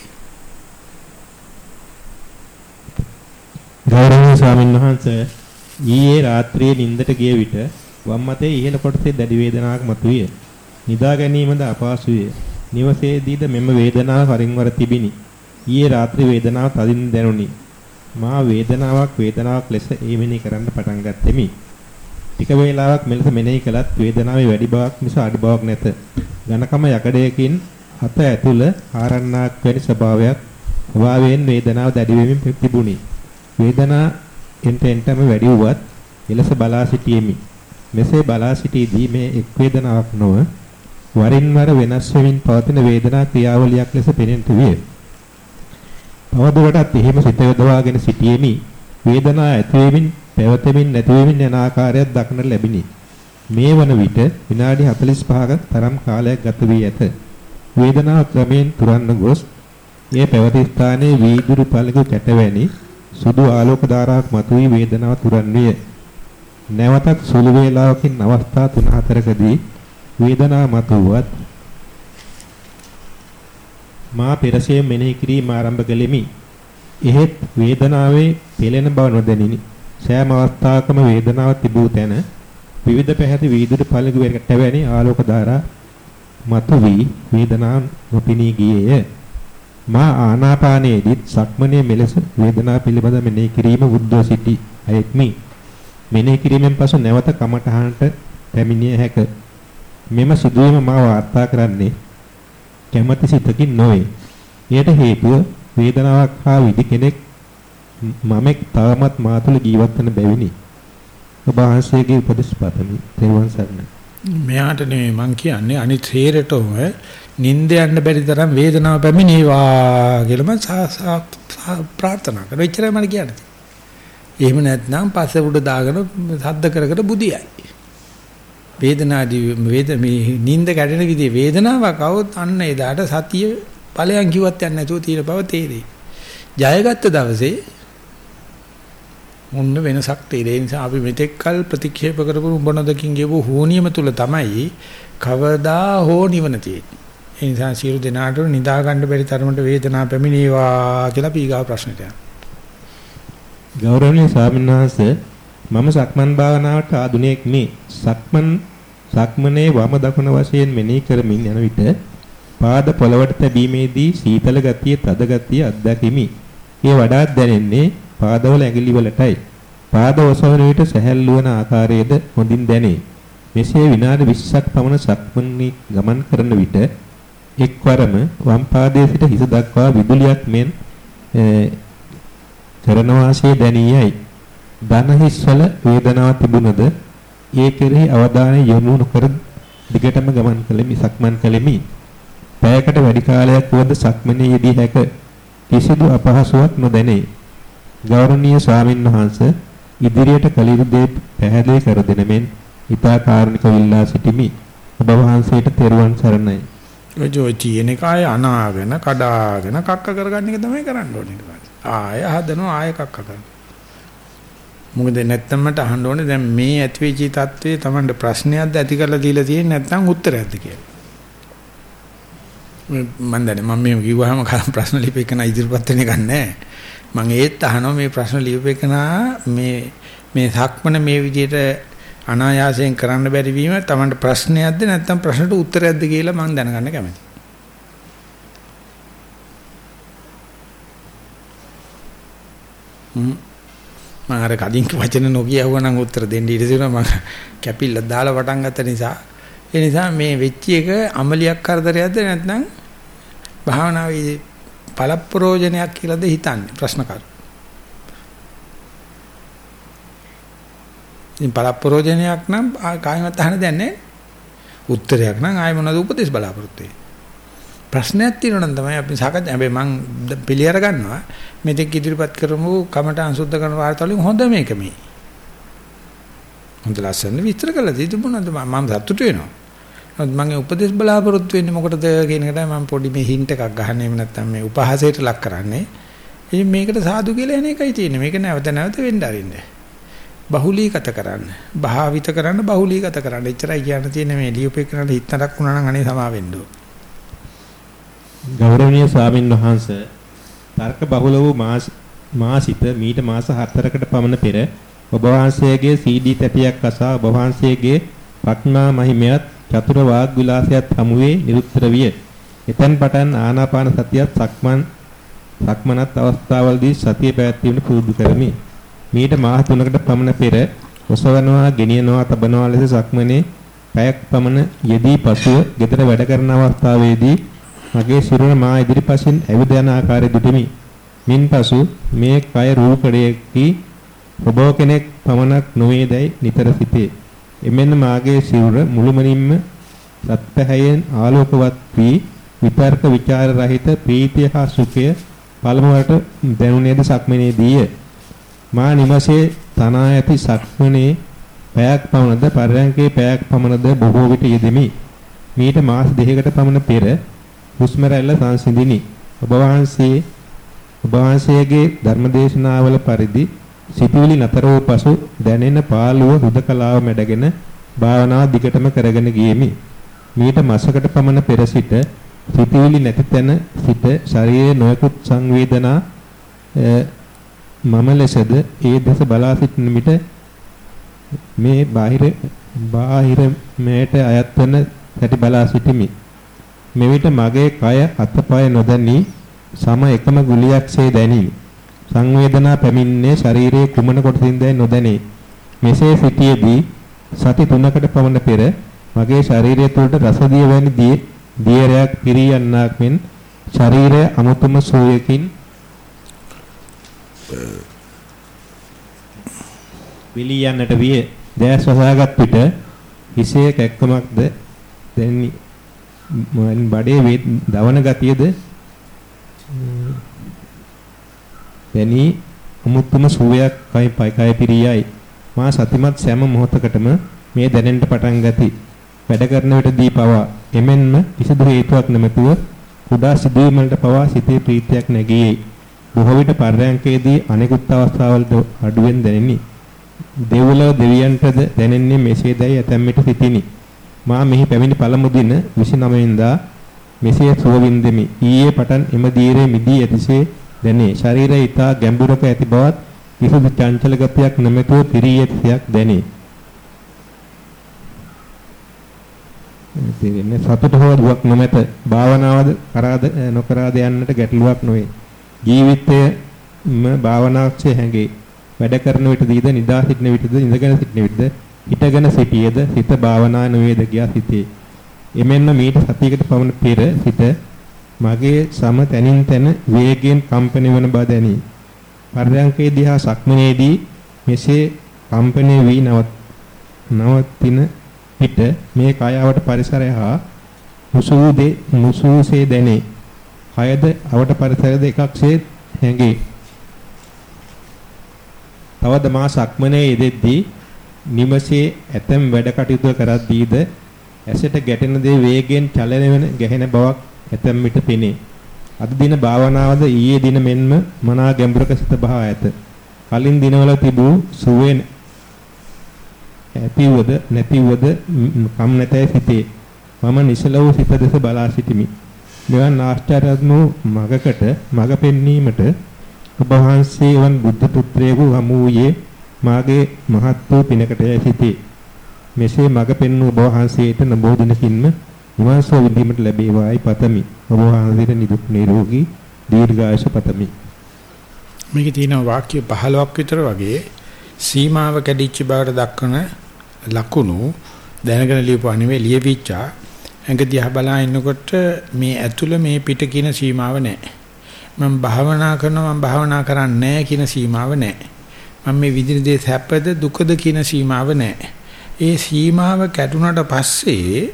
ගෞරවනීය ස්වාමීන් වහන්සේ ඊයේ රාත්‍රියේ නිින්දට ගිය විට වම් අතේ ඉහළ කොටසේ දැඩි වේදනාවක් මතුවිය. නිදා ගැනීමද අපහසුය. නිවසේදීද මෙම වේදනාව වරින් වර තිබිනි. ඊයේ රාත්‍රී වේදනාව තදින් දැනුනි. මා වේදනාවක් වේදනාවක් ලෙස ඒමෙනි කරන්න පටන් ගත්තෙමි. ටික වේලාවක් මෙලෙස මෙනෙහි කළත් වේදනාවේ වැඩි බවක් මිස අඩු බවක් නැත. ඝනකම යකඩයකින් හත ඇතුළ ආරණ්‍යක් වැනි ස්වභාවයක් වාවෙන් වේදනාව දැඩි වෙමින් තිබුණි. වේදනා එන්ට එන්ටම වැඩි වුවත් එලෙස බලා සිටියෙමි. මෙසේ බලා සිටීදී මේ එක් වේදනාවක් නොව වරින් වර වෙනස් වෙමින් පවතින වේදනා ක්‍රියාවලියක් ලෙස පෙනෙන්නට විය. තවදුරටත් එහෙම සිත යොදවාගෙන සිටීමේ වේදනා ඇතිවීමෙන් පැවතෙමින් නැතිවීමෙන් යන ආකාරයක් දක්නට ලැබිනි. මේ වන විට විනාඩි 45ක තරම් කාලයක් ගත වී ඇත. වේදනාව ක්‍රමයෙන් තුරන්න ගොස් මේ පැවති ස්ථානයේ වීදුරු පළක කැටවැනි සුදු ආලෝක ධාරාවක් මතුවී වේදනාව තුරන්නේ. නැවතත් සුළු වේලාවකින් අවස්ථා 3-4කදී වේදනාව මතුවත් මා පෙරසේ මෙනෙහි කිරීම ආරම්භ කළෙමි. එහෙත් වේදනාවේ පෙළෙන බව නොදැනිනි. සෑම අවස්ථාවකම වේදනාව තිබූ තැන විවිධ පැහැති වීදුරු පළඟුවකට වැනි ආලෝක ධාරා මතුවී වේදනාව නොපිනී ගියේය. මා ආනාපානයේදීත් සක්මනේ මෙලෙස වේදනාව පිළිබඳ මෙනෙහි කිරීම බුද්ධ සිටි අයෙක්මි. මෙනෙහි කිරීමෙන් පසු නැවත කමඨහනට පැමිණිය හැක. මෙම සිදුවීම මා වාර්තා කරන්නේ කැමැති සිතකින් නොවේ. එයට හේතුව වේදනාවක් හා විදි කෙනෙක් මමෙක් තවමත් මා තුළ ජීවත් වන බැවිනි. ඔබ වහන්සේගේ උපදෙස් පතමි. තෙරුවන් සරණයි. මෙයාට නෙමෙයි මං කියන්නේ අනිත් හේරටම නිින්ද යන්න බැරි තරම් වේදනාව පැමිණේවා කියලා මම ප්‍රාර්ථනා කරනවා. එච්චරයි මම කියන්නේ. එහෙම නැත්නම් පස්සේ උඩ දාගෙන සද්ද කර කර බුදියයි. වේදනාදී වේද මේ නිින්ද කැඩෙන විදිහේ වේදනාවක් આવොත් අන්න එදාට සතිය ඵලයන් කිව්වත් යන්නේ නැතුව තියෙන බව තේරෙයි. ජයගත්ත දවසේ මොන්න වෙනසක් තේරෙයි. ඒ නිසා අපි මෙතෙක් කල් ප්‍රතික්ෂේප කරපු උඹනදකින් ගෙවු හෝනියම තුල තමයි කවදා හෝ නිවන තියෙන්නේ. ඒ නිසා සියලු දෙනාට නිදා ගන්න බැරි තරමට වේදනාව පැමිණේවා කියලා පීගා ප්‍රශ්නට යනවා. ගෞරවනීය ස්වාමීන් වහන්සේ මම සක්මන් භාවනාවට ආධුනියෙක් මේ සක්මන් සක්මනේ වම දකුණ වශයෙන් මෙනෙහි කරමින් යන විට පාද පොළවට තැබීමේදී සීතල ගතිය, තද ගතිය අත්දැකීමි. ඒ වඩාත් දැනෙන්නේ පාදවල ඇඟිලි වලටයි. පාද ඔසවන විට සැහැල්ලු වන ආකාරයේද හොඳින් දැනේ. මෙසේ විනාඩි 20ක් පමණ සක්මන්නි ගමන් කරන විට එක්වරම වම් පාදයේ සිට හිස දක්වා විදුලියක් මෙන් කරන වාසිය දැනියයි. දන හිස්වල වේදනාවක් තිබුණද ඒ කෙරෙහි අවධානය යොමු නොකර දිගටම ගමන් කළෙමි සක්මන් කළෙමි. පැයකට වැඩි කාලයක් වුවද සක්මනේ යෙදී හැක කිසිදු අපහසුාවක් නොදැනේ. ගෞරවනීය ස්වාමින් වහන්සේ ඉදිරියට කලිරු දේ පැහැදිලි කර දෙන මෙන් ඊතා කාරුණික විල්ලා සිටිමි. ඔබ වහන්සේට තෙරුවන් සරණයි. ඔය තියෙන එකයි අනාගෙන කඩාගෙන කක්ක කරගන්න එක තමයි කරන්න ඕනේ ඊට පස්සේ. ආය හදනවා ආය කක්ක කරනවා. මොකද නැත්තම් මට අහන්න ඕනේ දැන් මේ ඇතිවෙච්ච තත්ත්වයේ Tamanට ප්‍රශ්නයක්ද ඇති කරලා දීලා තියෙන්නේ නැත්නම් උත්තරයක්ද කියලා. මම දන්නේ මම මේ කිව්වහම ප්‍රශ්න ලිපේකන ඉදිරිපත් වෙන එක නැහැ. මම ඒත් අහනවා මේ ප්‍රශ්න ලියපේකන මේ මේ සක්මන මේ විදිහට අනායාසයෙන් කරන්න බැරි වීම Tamanට ප්‍රශ්නයක්ද නැත්නම් ප්‍රශ්නට උත්තරයක්ද කියලා මම දැනගන්න කැමතියි. මම අර කලින් වචන නොකියවුවා නම් උත්තර දෙන්න ඉඩ තිබුණා මම කැපිල්ල දාලා වටන් ගත්ත නිසා ඒ නිසා මේ වෙච්ච එක අමලියක් කරදරයක්ද නැත්නම් භාවනාවේ පළප්‍රෝජනයක් කියලාද හිතන්නේ ප්‍රශ්න කර. ඉතින් පළප්‍රෝජනයක් නම් කායිමත් අහන්න දෙයක් නැහැ. උත්තරයක් නම් ආයෙ මොනවද උපදේශ බලාපොරොත්තු වෙන්නේ. ප්‍රශ්නයක් තියෙනවා නම් තමයි අපි සාකච්ඡා හැබැයි මම පිළියර ගන්නවා මෙතෙක් ඉදිරිපත් කරමු කමට අංශුද්ධ කරන වාර්තාවලින් හොඳ මේක මේ. හොඳ ලස්සන විස්තර කළා තිබුණාද මම සතුටු වෙනවා. නමුත් මගේ උපදේශ බලාපොරොත්තු වෙන්නේ මොකටද කියන එකට මම පොඩි මේ හින්ට් එකක් ගහන්නේ එහෙම නැත්නම් මේ උපහාසයට ලක් කරන්නේ. ඉතින් මේකට සාදු කියලා එන එකයි තියෙන්නේ. මේක නැවත නැවත වෙන්න අරින්න. බහුලීගත කරන්න. භාවිත කරන්න බහුලීගත කරන්න. එච්චරයි කියන්න තියෙන්නේ මේ ලියුපේකනට හිතනක් වුණා නම් අනේ සමා වෙන්න ඕන. ගෞරවනීය ස්වාමින් වහන්සේ තර්ක බහුල වූ මාසිත මීට මාස 4කට පමණ පෙර ඔබ වහන්සේගේ CD තැපියක් අසා ඔබ වහන්සේගේ ප්‍රඥා මහිමයත් චතුර වාග් විලාසයත් හමුවේ නිරුත්තර විය. එතෙන් පටන් ආනාපාන සතියත් සක්මන් සක්මනත් අවස්ථාවලදී සතිය පැවැත්වීමට පුරුදු කරමි. මීට මාස 3කට පමණ පෙර ඔසවනවා, ගෙනියනවා, තබනවා ලෙස සක්මනේ පැයක් පමණ යෙදී පසුව ගෙදර වැඩ කරන අවස්ථාවේදී මගේ සිරුර මා ඉදිරිපසින් ඇවිද යන ආකාරය දුටිමි. මින්පසු මේ කය රූපකඩයේකි ඔබ කෙනෙක් පමණක් නොවේදයි නිතර සිතේ. එමෙන්න මාගේ සිරුර මුළුමනින්ම සත්පහැයෙන් ආලෝකවත් වී විතර්ක ਵਿਚාර රහිත ප්‍රීතිය හා සුඛය පළමුවට දැනුනේද සක්මනේදීය. මා නිමසේ තනා ඇති සක්මනේ පැයක් පමණද පරයන්කේ පැයක් පමණද බොහෝ විට යෙදෙමි. මීට මාස දෙකකට පමණ පෙර හුස්ම රැල්ල සංසිඳිනි. ඔබ වහන්සේ ඔබ වහන්සේගේ ධර්මදේශනාවල පරිදි සිතුවිලි නතර වූ පසු දැනෙන පාළුව හුදකලාව මැඩගෙන භාවනාව දිගටම කරගෙන ගියෙමි. මීට මාසකට පමණ පෙර සිට සිතුවිලි නැති තැන සිට ශරීරයේ නොයෙකුත් සංවේදනා මම ලෙසද ඒ දෙස බලා සිටින විට මේ බාහිර බාහිර මේට අයත් වන සැටි බලා සිටිමි. මෙවිට මගේ කය අතපය නොදැනී සම එකම ගුලියක්සේ දැනිනි. සංවේදනා පැමිණන්නේ ශරීරයේ කුමන කොටසින්දයි නොදැනේ. මෙසේ සිටියේදී සති 3කට පමණ පෙර මගේ ශරීරය තුළට රසදිය වැනි දියරයක් පිරියන්නක් මෙන් ශරීරය අමුතුම සෝයකින් විලී යන්නට විය. දැස් වසාගත් විට හිසේ කැක්කමක්ද දැනි මන් බඩේ වේ දවන ගතියද දැනි අමුතුම සුවයක් කයි පයි කය පිරියයි. මා සතිමත් සෑම මොහොතකටම මේ දැනෙන්න පටන් ගති. වැඩ කරන විටදී පවා එමෙන්ම කිසිදු හේතුවක් නැමැතුව කුඩා සිදුවීම් වලට පවා සිතේ ප්‍රීතියක් නැගී බොහෝ විට පර්යංකයේදී අනෙකුත් අවස්ථාවලද අඩුවෙන් දැනෙනි. දෙව්ලොව දෙවියන්ටද දැනෙන්නේ මෙසේදයි ඇතැම් විට සිටිනි. මා මෙහි පැමිණි පළමු දින 29 වෙනිදා මෙසේ සුව වින්දෙමි. ඊයේ පටන් එම දීරේ මිදී ඇතිසේ දැනේ. ශරීරය ඊතා ගැඹුරක ඇති බවත් කිසිදු චංචල ගතියක් නැමැතුව පිරී ඇතියක් දැනේ. තේරෙන්නේ සතුට හෝ දුක් නොමැත භාවනාවද කරාද නොකරාද යන්නට ගැටලුවක් නොවේ ජීවිතයම භාවනාක්ෂේ හැඟේ වැඩ කරන විටදීද නිදා සිටින විටද ඉඳගෙන සිටින විටද හිටගෙන සිටියේද සිත භාවනා නොවේද ගියා සිටේ එමෙන්න මීට සතියකට පමණ පෙර සිට මගේ සම තනින් තන වේගයෙන් කම්පන වන බව දැනේ පර්යංකේ දිහා සක්මනේදී මෙසේ කම්පණය වී නවතින පිට මේ කයවට පරිසරය හා මුසූ දේ මුසූසේ දැනේ. කයද අවට පරිසරද එකක්සේ හැඟේ. තවද මා සක්මනේ යෙදෙද්දී නිමසේ ඇතම් වැඩ කටයුතු කරද්දීද ඇසට ගැටෙන දේ වේගෙන් චලන වෙන ගැහෙන බවක් ඇතම් විට පෙනේ. අද දින භාවනාවද ඊයේ දින මෙන්ම මනා ගැඹුරක සිත බහා ඇත. කලින් දිනවල තිබූ සුවේ ඇතිවද නැතිවද කම් නැතයි සිටේ. මම නිසලව සිත දෙස බලා සිටිමි. මෙවන් ආශ්චර්යවත් වූ මගකට මග පෙන්වීමට ඔබ වහන්සේ වන් බුද්ධ පුත්‍රයෙකු හමු වූයේ මාගේ මහත් වූ පිනකට සිටේ. මෙසේ මග පෙන්වූ ඔබ වහන්සේට නබෝ දිනකින්ම නිවන් සුව විඳීමට ලැබේවායි පතමි. ඔබ වහන්සේට නිදුක් නිරෝගී දීර්ඝායුෂ පතමි. මේකේ තියෙන වාක්‍ය 15ක් විතර වගේ සීමාව කැඩිච්ච බවට දක්වන ලකුණු දැනගෙන ලියපුවා නෙවෙයි ලියවිච්චා ඇඟ දිහා බලා ඉන්නකොට මේ ඇතුළ මේ පිට කියන සීමාව නැහැ මම භාවනා කරනවා මම භාවනා කරන්නේ නැහැ කියන සීමාව නැහැ මම මේ විදිහේ දේ සැපද දුකද කියන සීමාව නැහැ ඒ සීමාව කැඩුනට පස්සේ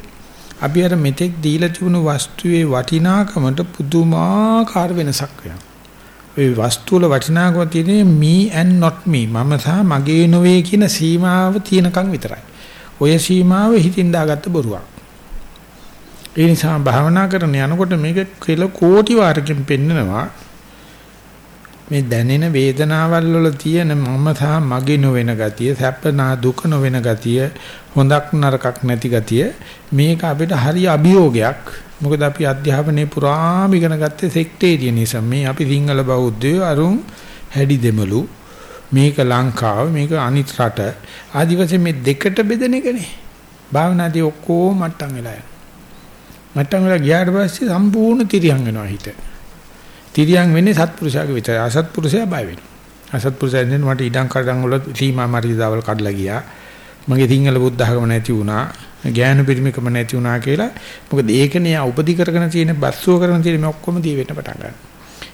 අපි අර මෙතෙක් දීලා තිබුණු වස්තුවේ වටිනාකමට පුදුමාකාර වෙනසක් වෙනවා ওই වස්තු වල වටිනාකම තියෙන්නේ me and not me මම සහ මගේ නොවේ කියන සීමාව තියෙනකන් විතරයි. ඔය සීමාව හිතින් දාගත්ත බොරුවක්. ඒ නිසා භාවනා කරන යනකොට මේක කෙල කෝටි වාරකින් පෙන්නනවා මේ දැනෙන වේදනාවල් වල තියෙන මම සහ මගේ නොවන ගතිය, සැප නා දුක නොවන ගතිය, හොඳක් නරකක් නැති ගතිය මේක අපිට හරි අභියෝගයක්. මොකද අපි අධ්‍යාපනයේ පුරාම ඉගෙන ගත්තේ සෙක්ටේරියනිසම්. මේ අපි සිංහල බෞද්ධයෝ අරුන් හැඩි දෙමළු මේක ලංකාව මේක අනිත් රට ආදිවාසී මේ දෙකට බෙදෙන එකනේ. භාවනාදී ඔක්කොම මට්ටම් වෙලා යනවා. මට්ටම් වෙලා ගියාට පස්සේ සම්පූර්ණ තිරියන් වෙනවා හිත. තිරියන් වෙන්නේ සත්පුරුෂයාගේ විතරයි. අසත්පුරුෂයා බය වෙනවා. අසත්පුරුෂයා ඉන්නේ මට ඉඩම් කඩම් වල සීමා මරියදාවල් කඩලා ගියා. මගේ සිංහල බුද්ධ ධර්ම නැති වුණා. ඥාන පිරිමිකම නැති වුණා කියලා. මොකද ඒකනේ උපදි කරගෙන තියෙන බස්සුව කරගෙන තියෙන මේ ඔක්කොම දී වෙන්න පටන් ගන්නවා.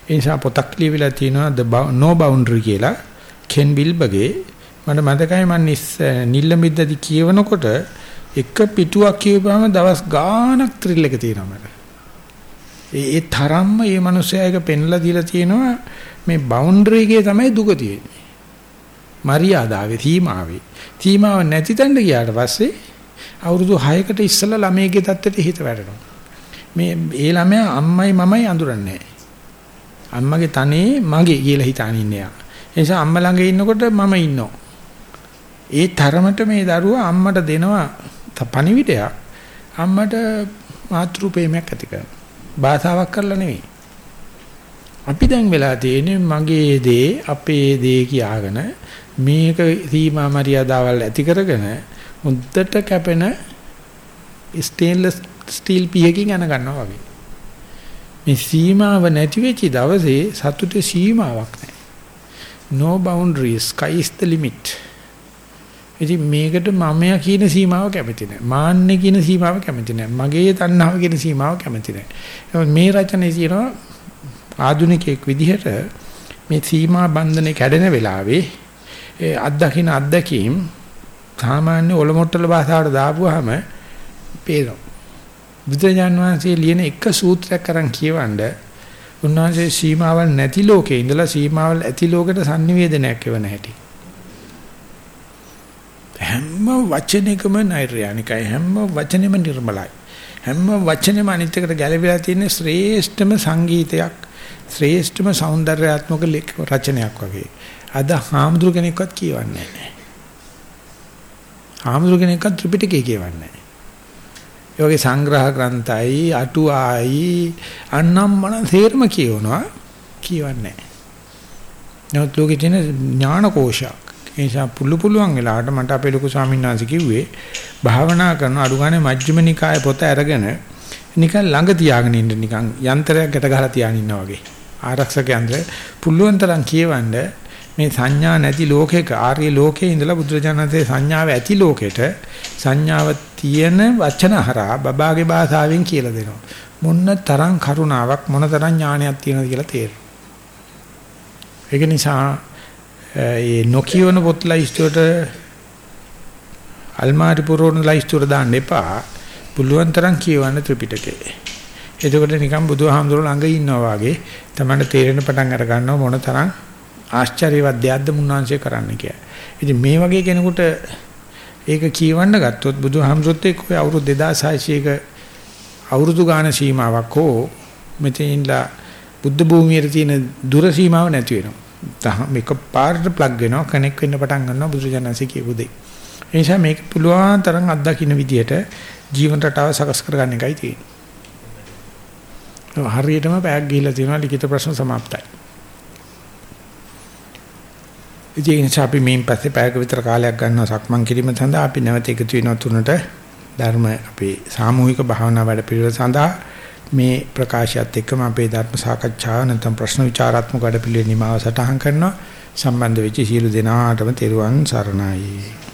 ඒ නිසා පොතක් ලියවිලා තියෙනවා the no boundary කියලා කෙන් බිල්බගේ මට මතකයි මම නිල්ලමිද්දදී කියවනකොට එක පිටුවක් කියවපුවම දවස් ගාණක් ත්‍රිල් එක තියෙනවා මට. ඒ ඒ තරම්ම මේ මිනිස්සයා එක පෙන්ලා දීලා තියෙනවා මේ බවුන්ඩරි එකේ තමයි දුක තියෙන්නේ. මරියාදාවේ සීමාවේ. සීමාව නැති තැනට ගියාට පස්සේ අවුරුදු 6කට ඉස්සෙල්ලා ළමයිගේ தත්තෙට හිත වැටෙනවා. මේ ඒ ළමයා අම්මයි මමයි අඳුරන්නේ අම්මගේ තනේ මගේ කියලා හිතාන ඉන්නේ යා. ඒ නිසා අම්මා ළඟ ඉන්නකොට මම ඉන්නවා. ඒ තරමට මේ දරුවා අම්මට දෙනවා පණිවිඩයක්. අම්මට මාතෘ ප්‍රේමයක් ඇති කරනවා. භාෂාවක් කරලා නෙවෙයි. අපි දැන් වෙලා තියෙන්නේ මගේ දේ අපේ දේ කියාගෙන මේක සීමා මරියාදාවල් ඇති කරගෙන මුද්දට කැපෙන ස්ටේන්ලස් ස්ටීල් පියකින් යන ගන්නවා වගේ. මේ සීමාව නැති වෙච්ච දවසේ සතුටේ සීමාවක් නැහැ. no boundaries sky is the limit. ඉතින් මේකට මමයා කියන සීමාව කැමති නැහැ. මාන්නේ කියන සීමාව කැමති නැහැ. මගේ තණ්හාව කියන සීමාව කැමති නැහැ. මේ රචනයේ තියෙනවා ආධුනිකයෙක් විදිහට මේ සීමා බන්ධනේ කැඩෙන වෙලාවේ ඒ අත්දකින්න අත්දැකීම් සාමාන්‍ය ඔලොමොට්ටල භාෂාවට දාපුවාම පේනවා. බුදුරජාන් වහන්සේ ලියන එක සූත්‍රයක් අරන් කියවන්න උන්වහන්සේ සීමාවල් නැති ලෝකේ ඉඳලා සීමාවල් ඇති ලෝකෙට sannivedanayak එවන හැටි. හැම වචනයකම නෛර්යානිකයි. හැම වචනෙම නිර්මලයි. හැම වචනෙම අනිත් එකට ගැළපෙලා තියෙන ශ්‍රේෂ්ඨම සංගීතයක් ශ්‍රේෂ්ඨම సౌందర్యාත්මක රචනයක් වගේ. අද හාමුදුරු කෙනෙක්වත් කියවන්නේ නැහැ. හාමුදුරු කෙනෙක්වත් ත්‍රිපිටකය කියවන්නේ නැහැ. ඒ වගේ සංග්‍රහ ග්‍රන්ථයි අටුවායි අන්නම් මන තේරම කියවනවා. කියවන්නේ නැහැ. නමුත් ලෝකේ තියෙන ඥාන කෝෂා ඒ නිසා පුළු පුළුවන් වෙලාවට මට අපේ ලොකු ස්වාමීන් වහන්සේ කිව්වේ භාවනා කරන අඩු ගානේ මජ්ක්‍ධිම නිකාය පොත අරගෙන නිකන් ළඟ තියාගෙන ඉන්න නිකන් යන්ත්‍රයක් ගැට ගහලා තියාගෙන ඉන්නා වගේ. ආරක්ෂක යන්ත්‍රය පුළුවන් තරම් කියවන්න මේ සංඥා නැති ලෝකයක ආර්ය ලෝකයේ ඉඳලා බුදුරජාණන්සේ සංඥාව ඇති ලෝකෙට සංඥාව තියෙන වචන හරහා බබාගේ භාෂාවෙන් කියලා දෙනවා. මොන්න තරම් කරුණාවක් මොන තරම් ඥානයක් තියෙනවද කියලා තේරෙනවා. ඒක නිසා ඒ නොකියවන පොත් ලයිස්තුවට අල්මාරි පුරවන ලයිස්තුවට දාන්න එපා. පුළුවන් තරම් කියවන්න ත්‍රිපිටකේ. එතකොට නිකන් බුදුහාමුදුරුවෝ ළඟ ඉන්නවා වගේ තමයි තේරෙන පටන් අර ගන්නවා මොන තරම් ආශ්චර්යවත් දෙයක්ද මුන්නාංශය කරන්න කියලා. ඉතින් මේ වගේ කෙනෙකුට ඒක කියවන්න ගත්තොත් බුදුහාමුදුරුවෝත් එක්ක ඔය අවුරුදු 2600ක අවුරුදු ගාන සීමාවක් හෝ මෙතනින්ලා බුද්ධ භූමියේ තියෙන දුර සීමාව නැති වෙනවා. තහම එක පාරට ප්ලග් වෙනවා කනෙක් වෙන්න පටන් ගන්නවා බුදුජානසී කියපු දෙය. ඒ නිසා මේක පුළුවන් තරම් අත්දකින්න විදියට ජීවන රටාව සකස් කරගන්න එකයි තියෙන්නේ. හරියටම පැයක් ගිහිල්ලා තියෙනවා ලිඛිත ප්‍රශ්න સમાප්තයි. ඉතින් අපි මේන් පස්සේ පැයක විතර කාලයක් ගන්නවා සක්මන් කිරීම සඳහා අපි නැවත එකතු වෙනවා තුනට ධර්ම අපේ සාමූහික භාවනා වැඩ පිළිවෙල සඳහා මේ ප්‍රකාශයත් එක්කම අපේ ධර්ම සාකච්ඡාව නැත්නම් ප්‍රශ්න විචාරාත්මක වැඩ පිළිවෙල නිමාව සටහන් කරනවා. සම්බන්ධ වෙච්ච සියලු දෙනාටම තෙරුවන් සරණයි.